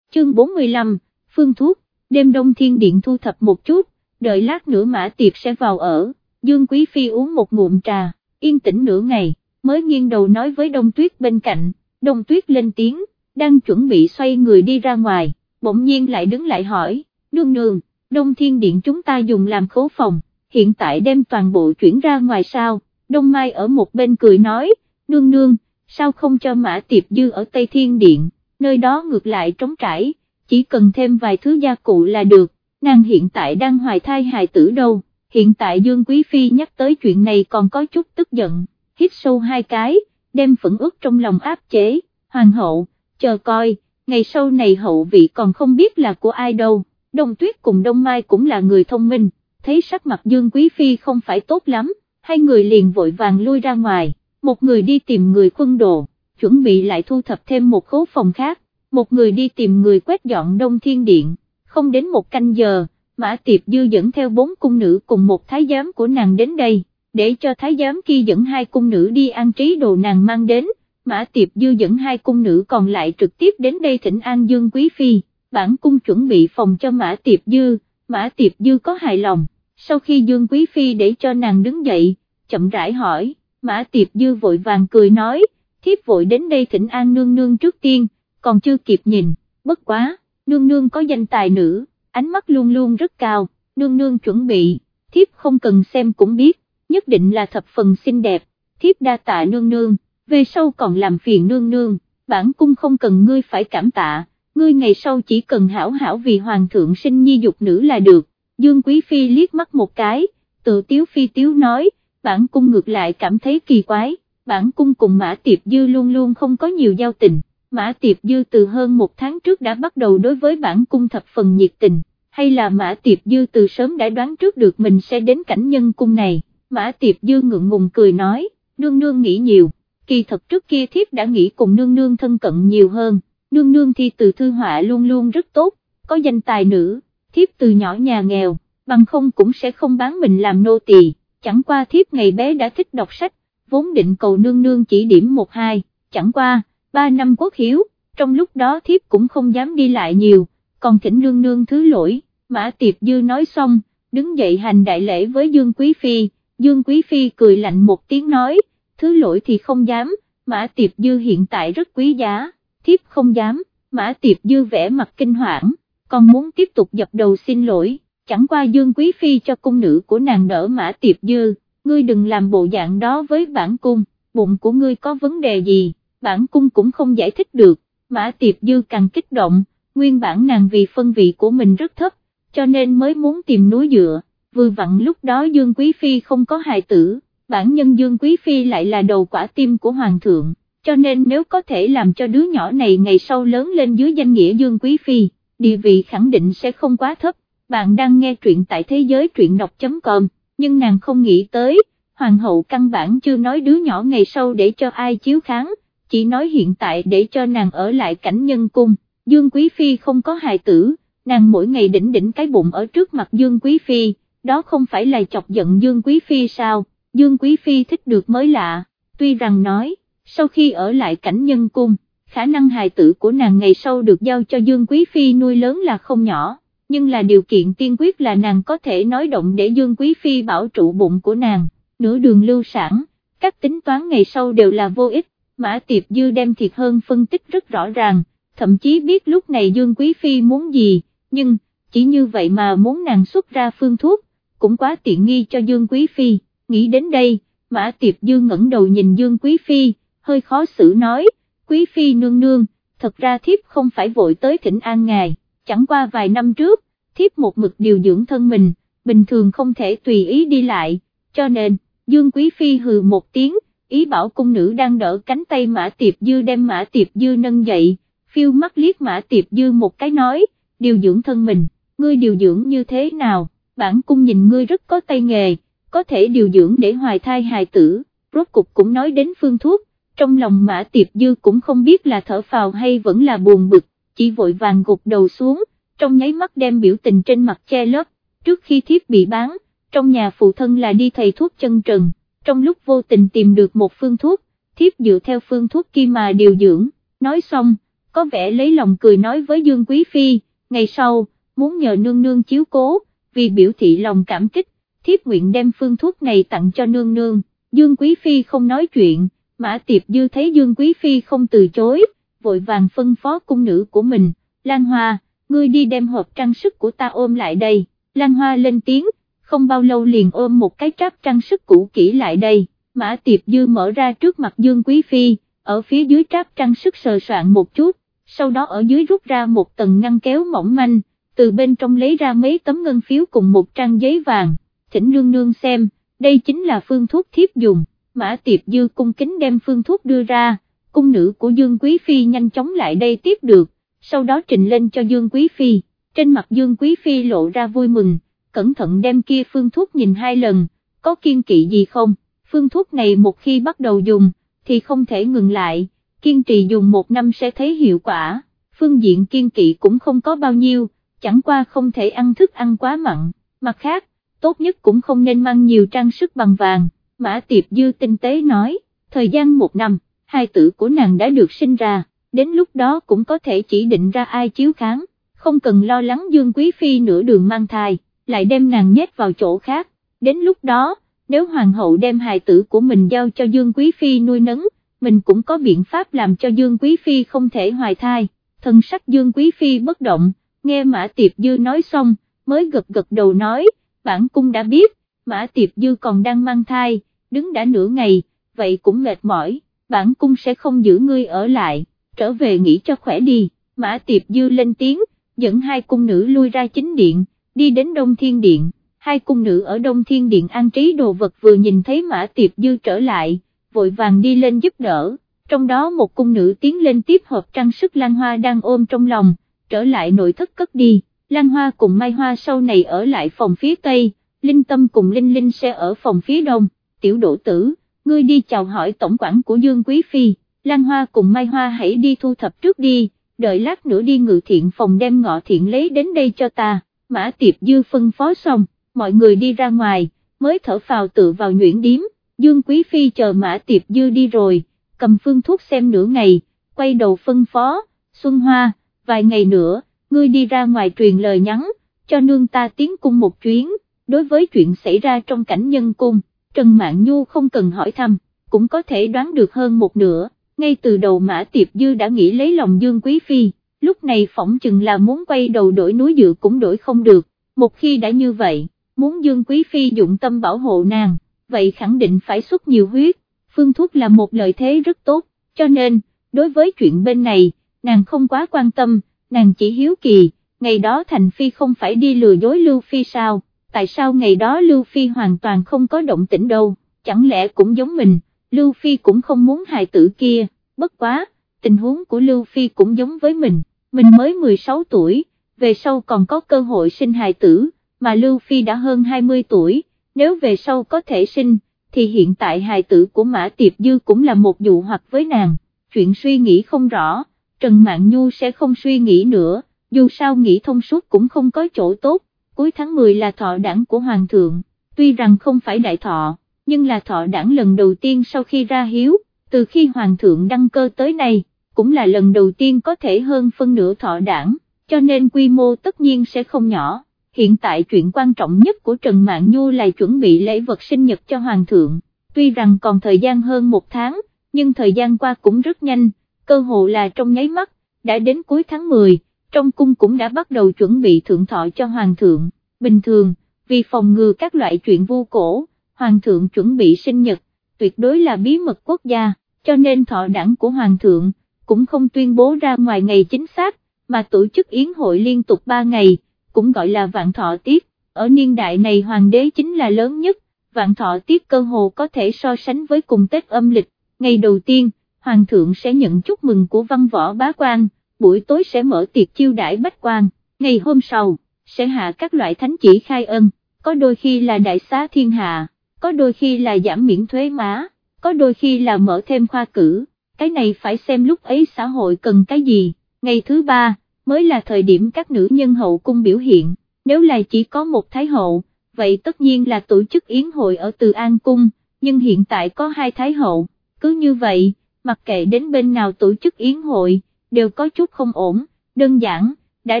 [SPEAKER 1] Chương 45, Phương Thuốc, đêm đông thiên điện thu thập một chút, đợi lát nữa mã tiệp sẽ vào ở, Dương Quý Phi uống một ngụm trà, yên tĩnh nửa ngày, mới nghiêng đầu nói với đông tuyết bên cạnh, đông tuyết lên tiếng, đang chuẩn bị xoay người đi ra ngoài, bỗng nhiên lại đứng lại hỏi, nương nương, đông thiên điện chúng ta dùng làm khấu phòng, hiện tại đem toàn bộ chuyển ra ngoài sao, đông mai ở một bên cười nói, nương nương, sao không cho mã tiệp dư ở Tây Thiên Điện, nơi đó ngược lại trống trải, chỉ cần thêm vài thứ gia cụ là được, nàng hiện tại đang hoài thai hài tử đâu, hiện tại Dương Quý Phi nhắc tới chuyện này còn có chút tức giận, hít sâu hai cái, đem phẫn ước trong lòng áp chế, hoàng hậu, chờ coi, ngày sau này hậu vị còn không biết là của ai đâu, Đông Tuyết cùng Đông Mai cũng là người thông minh, thấy sắc mặt Dương Quý Phi không phải tốt lắm, hai người liền vội vàng lui ra ngoài, một người đi tìm người quân đồ, chuẩn bị lại thu thập thêm một khố phòng khác, một người đi tìm người quét dọn Đông Thiên Điện, không đến một canh giờ, Mã Tiệp Dư dẫn theo bốn cung nữ cùng một thái giám của nàng đến đây, để cho thái giám kia dẫn hai cung nữ đi an trí đồ nàng mang đến, Mã Tiệp Dư dẫn hai cung nữ còn lại trực tiếp đến đây thỉnh an Dương Quý Phi, bản cung chuẩn bị phòng cho Mã Tiệp Dư, Mã Tiệp Dư có hài lòng, sau khi Dương Quý Phi để cho nàng đứng dậy, chậm rãi hỏi, Mã Tiệp Dư vội vàng cười nói, thiếp vội đến đây thỉnh an nương nương trước tiên, còn chưa kịp nhìn, bất quá, nương nương có danh tài nữ, ánh mắt luôn luôn rất cao, nương nương chuẩn bị, thiếp không cần xem cũng biết, nhất định là thập phần xinh đẹp, thiếp đa tạ nương nương, về sau còn làm phiền nương nương, bản cung không cần ngươi phải cảm tạ, ngươi ngày sau chỉ cần hảo hảo vì hoàng thượng sinh nhi dục nữ là được, Dương Quý Phi liếc mắt một cái, tự tiếu phi tiếu nói, bản cung ngược lại cảm thấy kỳ quái, bản cung cùng Mã Tiệp Dư luôn luôn không có nhiều giao tình, Mã Tiệp Dư từ hơn một tháng trước đã bắt đầu đối với bản cung thập phần nhiệt tình, hay là Mã Tiệp Dư từ sớm đã đoán trước được mình sẽ đến cảnh nhân cung này, Mã Tiệp Dư ngượng ngùng cười nói, nương nương nghĩ nhiều, kỳ thật trước kia thiếp đã nghĩ cùng nương nương thân cận nhiều hơn, nương nương thi từ thư họa luôn luôn rất tốt, có danh tài nữ, thiếp từ nhỏ nhà nghèo, bằng không cũng sẽ không bán mình làm nô tỳ chẳng qua thiếp ngày bé đã thích đọc sách, vốn định cầu nương nương chỉ điểm một hai, chẳng qua, ba năm quốc hiếu, trong lúc đó thiếp cũng không dám đi lại nhiều, còn thỉnh nương nương thứ lỗi, Mã Tiệp Dư nói xong, đứng dậy hành đại lễ với Dương Quý Phi, Dương Quý Phi cười lạnh một tiếng nói, thứ lỗi thì không dám, Mã Tiệp Dư hiện tại rất quý giá, thiếp không dám, Mã Tiệp Dư vẽ mặt kinh hoảng, còn muốn tiếp tục dập đầu xin lỗi chẳng qua Dương Quý Phi cho cung nữ của nàng đỡ mã tiệp dư, ngươi đừng làm bộ dạng đó với bản cung, bụng của ngươi có vấn đề gì, bản cung cũng không giải thích được, mã tiệp dư càng kích động, nguyên bản nàng vì phân vị của mình rất thấp, cho nên mới muốn tìm núi dựa, vừa vặn lúc đó Dương Quý Phi không có hài tử, bản nhân Dương Quý Phi lại là đầu quả tim của Hoàng thượng, cho nên nếu có thể làm cho đứa nhỏ này ngày sau lớn lên dưới danh nghĩa Dương Quý Phi địa vị khẳng định sẽ không quá thấp, bạn đang nghe truyện tại thế giới truyện đọc.com, nhưng nàng không nghĩ tới, hoàng hậu căn bản chưa nói đứa nhỏ ngày sau để cho ai chiếu kháng, chỉ nói hiện tại để cho nàng ở lại cảnh nhân cung, Dương Quý Phi không có hài tử, nàng mỗi ngày đỉnh đỉnh cái bụng ở trước mặt Dương Quý Phi, đó không phải là chọc giận Dương Quý Phi sao, Dương Quý Phi thích được mới lạ, tuy rằng nói, sau khi ở lại cảnh nhân cung, khả năng hài tử của nàng ngày sau được giao cho Dương Quý Phi nuôi lớn là không nhỏ, nhưng là điều kiện tiên quyết là nàng có thể nói động để Dương Quý Phi bảo trụ bụng của nàng, nửa đường lưu sản, các tính toán ngày sau đều là vô ích, Mã Tiệp Dư đem thiệt hơn phân tích rất rõ ràng, thậm chí biết lúc này Dương Quý Phi muốn gì, nhưng, chỉ như vậy mà muốn nàng xuất ra phương thuốc, cũng quá tiện nghi cho Dương Quý Phi, nghĩ đến đây, Mã Tiệp Dư ngẩng đầu nhìn Dương Quý Phi, hơi khó xử nói, Quý Phi nương nương, thật ra thiếp không phải vội tới thỉnh an ngài, chẳng qua vài năm trước, thiếp một mực điều dưỡng thân mình, bình thường không thể tùy ý đi lại, cho nên, Dương Quý Phi hừ một tiếng, ý bảo cung nữ đang đỡ cánh tay Mã Tiệp Dư đem Mã Tiệp Dư nâng dậy, phiêu mắt liếc Mã Tiệp Dư một cái nói, điều dưỡng thân mình, ngươi điều dưỡng như thế nào, bản cung nhìn ngươi rất có tay nghề, có thể điều dưỡng để hoài thai hài tử, rốt cục cũng nói đến phương thuốc, trong lòng Mã Tiệp Dư cũng không biết là thở phào hay vẫn là buồn bực, chỉ vội vàng gục đầu xuống, trong nháy mắt đem biểu tình trên mặt che lấp, trước khi thiếp bị bán, trong nhà phụ thân là đi thầy thuốc chân trần, trong lúc vô tình tìm được một phương thuốc, thiếp dựa theo phương thuốc kia mà điều dưỡng, nói xong, có vẻ lấy lòng cười nói với Dương Quý Phi, ngày sau, muốn nhờ nương nương chiếu cố, vì biểu thị lòng cảm kích, thiếp nguyện đem phương thuốc này tặng cho nương nương, Dương Quý Phi không nói chuyện, Mã Tiệp Dư thấy Dương Quý Phi không từ chối, vội vàng phân phó cung nữ của mình, Lan Hoa, ngươi đi đem hộp trang sức của ta ôm lại đây, Lan Hoa lên tiếng, không bao lâu liền ôm một cái tráp trang sức cũ kỹ lại đây, Mã Tiệp Dư mở ra trước mặt Dương Quý Phi, ở phía dưới tráp trang sức sờ soạn một chút, sau đó ở dưới rút ra một tầng ngăn kéo mỏng manh, từ bên trong lấy ra mấy tấm ngân phiếu cùng một trang giấy vàng, thỉnh nương nương xem, đây chính là phương thuốc thiếp dùng, Mã Tiệp Dư cung kính đem phương thuốc đưa ra, cung nữ của Dương Quý Phi nhanh chóng lại đây tiếp được, sau đó trình lên cho Dương Quý Phi, trên mặt Dương Quý Phi lộ ra vui mừng, cẩn thận đem kia phương thuốc nhìn hai lần, có kiên kỵ gì không, phương thuốc này một khi bắt đầu dùng, thì không thể ngừng lại, kiên trì dùng một năm sẽ thấy hiệu quả, phương diện kiên kỵ cũng không có bao nhiêu, chẳng qua không thể ăn thức ăn quá mặn, mặt khác, tốt nhất cũng không nên mang nhiều trang sức bằng vàng, Mã Tiệp Dư tinh tế nói, thời gian một năm, hai tử của nàng đã được sinh ra, đến lúc đó cũng có thể chỉ định ra ai chiếu kháng, không cần lo lắng Dương Quý Phi nửa đường mang thai, lại đem nàng nhét vào chỗ khác, đến lúc đó, nếu Hoàng hậu đem hài tử của mình giao cho Dương Quý Phi nuôi nấng, mình cũng có biện pháp làm cho Dương Quý Phi không thể hoài thai, thân sắc Dương Quý Phi bất động, nghe Mã Tiệp Dư nói xong, mới gật gật đầu nói, bản cung đã biết, Mã Tiệp Dư còn đang mang thai, đứng đã nửa ngày, vậy cũng mệt mỏi, bản cung sẽ không giữ ngươi ở lại, trở về nghỉ cho khỏe đi, Mã Tiệp Dư lên tiếng, dẫn hai cung nữ lui ra chính điện, đi đến Đông Thiên Điện, hai cung nữ ở Đông Thiên Điện an trí đồ vật vừa nhìn thấy Mã Tiệp Dư trở lại, vội vàng đi lên giúp đỡ, trong đó một cung nữ tiến lên tiếp hộp trang sức Lan Hoa đang ôm trong lòng, trở lại nội thất cất đi, Lan Hoa cùng Mai Hoa sau này ở lại phòng phía Tây, Linh Tâm cùng Linh Linh sẽ ở phòng phía Đông, tiểu đỗ tử, ngươi đi chào hỏi tổng quản của Dương Quý Phi, Lan Hoa cùng Mai Hoa hãy đi thu thập trước đi, đợi lát nữa đi ngự thiện phòng đem ngọ thiện lấy đến đây cho ta, Mã Tiệp Dư phân phó xong, mọi người đi ra ngoài, mới thở phào tự vào nhuyễn điếm, Dương Quý Phi chờ Mã Tiệp Dư đi rồi, cầm phương thuốc xem nửa ngày, quay đầu phân phó, Xuân Hoa, vài ngày nữa, ngươi đi ra ngoài truyền lời nhắn, cho nương ta tiến cung một chuyến, đối với chuyện xảy ra trong cảnh nhân cung, Trần Mạn Nhu không cần hỏi thăm, cũng có thể đoán được hơn một nửa, ngay từ đầu Mã Tiệp Dư đã nghĩ lấy lòng Dương Quý Phi, lúc này phỏng chừng là muốn quay đầu đổi núi dự cũng đổi không được, một khi đã như vậy, muốn Dương Quý Phi dụng tâm bảo hộ nàng, vậy khẳng định phải xuất nhiều huyết, phương thuốc là một lợi thế rất tốt, cho nên, đối với chuyện bên này, nàng không quá quan tâm, nàng chỉ hiếu kỳ, ngày đó Thành Phi không phải đi lừa dối Lưu Phi sao, tại sao ngày đó Lưu Phi hoàn toàn không có động tĩnh đâu, chẳng lẽ cũng giống mình, Lưu Phi cũng không muốn hài tử kia, bất quá, tình huống của Lưu Phi cũng giống với mình, mình mới 16 tuổi, về sau còn có cơ hội sinh hài tử, mà Lưu Phi đã hơn 20 tuổi, nếu về sau có thể sinh, thì hiện tại hài tử của Mã Tiệp Dư cũng là một dụ hoặc với nàng, chuyện suy nghĩ không rõ, Trần Mạn Nhu sẽ không suy nghĩ nữa, dù sao nghĩ thông suốt cũng không có chỗ tốt, cuối tháng 10 là thọ đảng của Hoàng thượng, tuy rằng không phải đại thọ, nhưng là thọ đảng lần đầu tiên sau khi ra hiếu, từ khi Hoàng thượng đăng cơ tới nay, cũng là lần đầu tiên có thể hơn phân nửa thọ đảng, cho nên quy mô tất nhiên sẽ không nhỏ. Hiện tại chuyện quan trọng nhất của Trần Mạn Nhu là chuẩn bị lễ vật sinh nhật cho Hoàng thượng, tuy rằng còn thời gian hơn một tháng, nhưng thời gian qua cũng rất nhanh, cơ hồ là trong nháy mắt, đã đến cuối tháng 10, trong cung cũng đã bắt đầu chuẩn bị thượng thọ cho Hoàng thượng, bình thường, vì phòng ngừa các loại chuyện vô cổ, Hoàng thượng chuẩn bị sinh nhật, tuyệt đối là bí mật quốc gia, cho nên thọ đẳng của Hoàng thượng, cũng không tuyên bố ra ngoài ngày chính xác, mà tổ chức yến hội liên tục 3 ngày, cũng gọi là vạn thọ tiết, ở niên đại này hoàng đế chính là lớn nhất, vạn thọ tiết cơ hồ có thể so sánh với cùng Tết âm lịch, ngày đầu tiên, hoàng thượng sẽ nhận chúc mừng của văn võ bá quan, buổi tối sẽ mở tiệc chiêu đãi bách quan, ngày hôm sau, sẽ hạ các loại thánh chỉ khai ân, có đôi khi là đại xá thiên hạ, có đôi khi là giảm miễn thuế má, có đôi khi là mở thêm khoa cử, cái này phải xem lúc ấy xã hội cần cái gì, ngày thứ ba, mới là thời điểm các nữ nhân hậu cung biểu hiện, nếu là chỉ có một thái hậu, vậy tất nhiên là tổ chức yến hội ở Từ An Cung, nhưng hiện tại có hai thái hậu, cứ như vậy, mặc kệ đến bên nào tổ chức yến hội, đều có chút không ổn, đơn giản, đã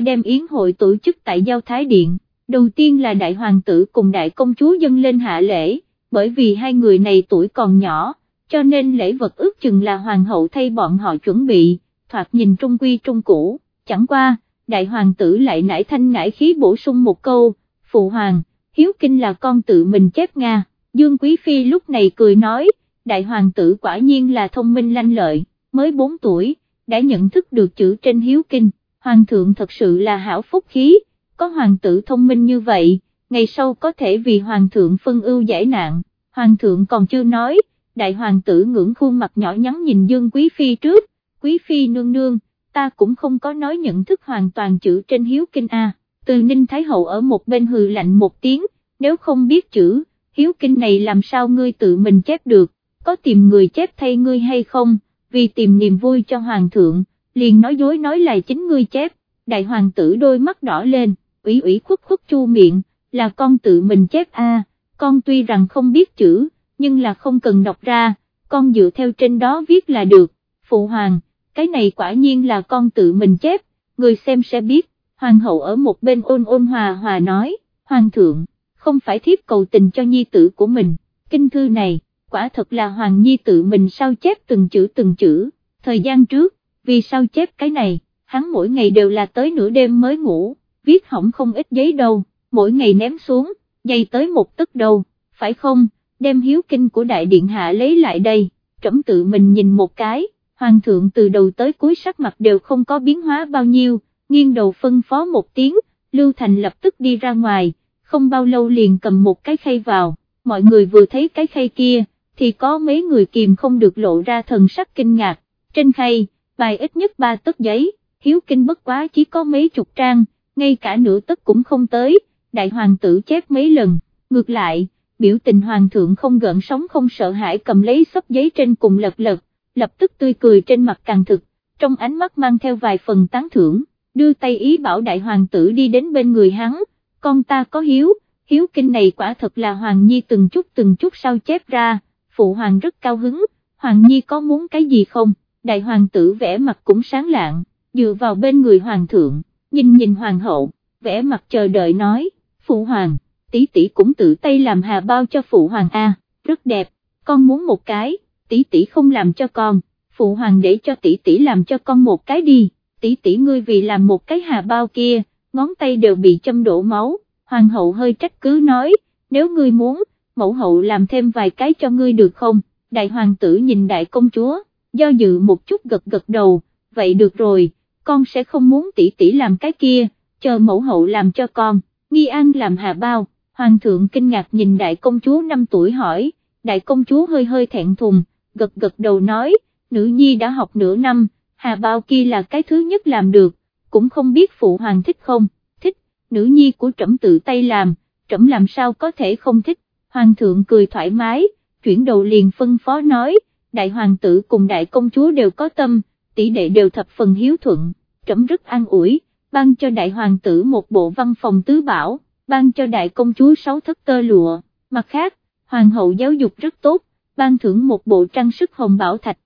[SPEAKER 1] đem yến hội tổ chức tại Giao Thái Điện, đầu tiên là đại hoàng tử cùng đại công chúa dâng lên hạ lễ, bởi vì hai người này tuổi còn nhỏ, cho nên lễ vật ước chừng là hoàng hậu thay bọn họ chuẩn bị, thoạt nhìn trung quy trung cũ chẳng qua, đại hoàng tử lại nải thanh nải khí bổ sung một câu, phụ hoàng, hiếu kinh là con tự mình chép Nga, Dương Quý Phi lúc này cười nói, đại hoàng tử quả nhiên là thông minh lanh lợi, mới 4 tuổi, đã nhận thức được chữ trên hiếu kinh, hoàng thượng thật sự là hảo phúc khí, có hoàng tử thông minh như vậy, ngày sau có thể vì hoàng thượng phân ưu giải nạn, hoàng thượng còn chưa nói, đại hoàng tử ngưỡng khuôn mặt nhỏ nhắn nhìn Dương Quý Phi trước, Quý Phi nương nương, ta cũng không có nói nhận thức hoàn toàn chữ trên hiếu kinh A, từ Ninh Thái Hậu ở một bên hừ lạnh một tiếng, nếu không biết chữ, hiếu kinh này làm sao ngươi tự mình chép được, có tìm người chép thay ngươi hay không, vì tìm niềm vui cho Hoàng thượng, liền nói dối nói là chính ngươi chép, đại hoàng tử đôi mắt đỏ lên, ủy ủy khuất khuất chu miệng, là con tự mình chép A, con tuy rằng không biết chữ, nhưng là không cần đọc ra, con dựa theo trên đó viết là được, phụ hoàng cái này quả nhiên là con tự mình chép, người xem sẽ biết, hoàng hậu ở một bên ôn ôn hòa hòa nói, hoàng thượng, không phải thiếp cầu tình cho nhi tử của mình, kinh thư này, quả thật là hoàng nhi tự mình sao chép từng chữ từng chữ, thời gian trước, vì sao chép cái này, hắn mỗi ngày đều là tới nửa đêm mới ngủ, viết hỏng không ít giấy đâu, mỗi ngày ném xuống, dày tới một tức đầu, phải không, đem hiếu kinh của đại điện hạ lấy lại đây, trẫm tự mình nhìn một cái hoàng thượng từ đầu tới cuối sắc mặt đều không có biến hóa bao nhiêu, nghiêng đầu phân phó một tiếng, Lưu Thành lập tức đi ra ngoài, không bao lâu liền cầm một cái khay vào, mọi người vừa thấy cái khay kia, thì có mấy người kìm không được lộ ra thần sắc kinh ngạc, trên khay, bài ít nhất ba tấc giấy, hiếu kinh bất quá chỉ có mấy chục trang, ngay cả nửa tấc cũng không tới, đại hoàng tử chép mấy lần, ngược lại, biểu tình hoàng thượng không gợn sóng không sợ hãi cầm lấy xấp giấy trên cùng lật lật, lập tức tươi cười trên mặt càng thực, trong ánh mắt mang theo vài phần tán thưởng, đưa tay ý bảo đại hoàng tử đi đến bên người hắn, con ta có hiếu, hiếu kinh này quả thật là hoàng nhi từng chút từng chút sao chép ra, phụ hoàng rất cao hứng, hoàng nhi có muốn cái gì không, đại hoàng tử vẽ mặt cũng sáng lạng, dựa vào bên người hoàng thượng, nhìn nhìn hoàng hậu, vẽ mặt chờ đợi nói, phụ hoàng, tỷ tỷ cũng tự tay làm hà bao cho phụ hoàng A, rất đẹp, con muốn một cái tỷ tỷ không làm cho con, phụ hoàng để cho tỷ tỷ làm cho con một cái đi, tỷ tỷ ngươi vì làm một cái hà bao kia, ngón tay đều bị châm đổ máu, hoàng hậu hơi trách cứ nói, nếu ngươi muốn, mẫu hậu làm thêm vài cái cho ngươi được không, đại hoàng tử nhìn đại công chúa, do dự một chút gật gật đầu, vậy được rồi, con sẽ không muốn tỷ tỷ làm cái kia, chờ mẫu hậu làm cho con, nghi an làm hà bao, hoàng thượng kinh ngạc nhìn đại công chúa 5 tuổi hỏi, đại công chúa hơi hơi thẹn thùng, gật gật đầu nói, nữ nhi đã học nửa năm, hà bao kia là cái thứ nhất làm được, cũng không biết phụ hoàng thích không, thích, nữ nhi của trẫm tự tay làm, trẫm làm sao có thể không thích, hoàng thượng cười thoải mái, chuyển đầu liền phân phó nói, đại hoàng tử cùng đại công chúa đều có tâm, tỷ đệ đều thập phần hiếu thuận, trẫm rất an ủi, ban cho đại hoàng tử một bộ văn phòng tứ bảo, ban cho đại công chúa sáu thất tơ lụa, mặt khác, hoàng hậu giáo dục rất tốt, ban thưởng một bộ trang sức hồng bảo thạch,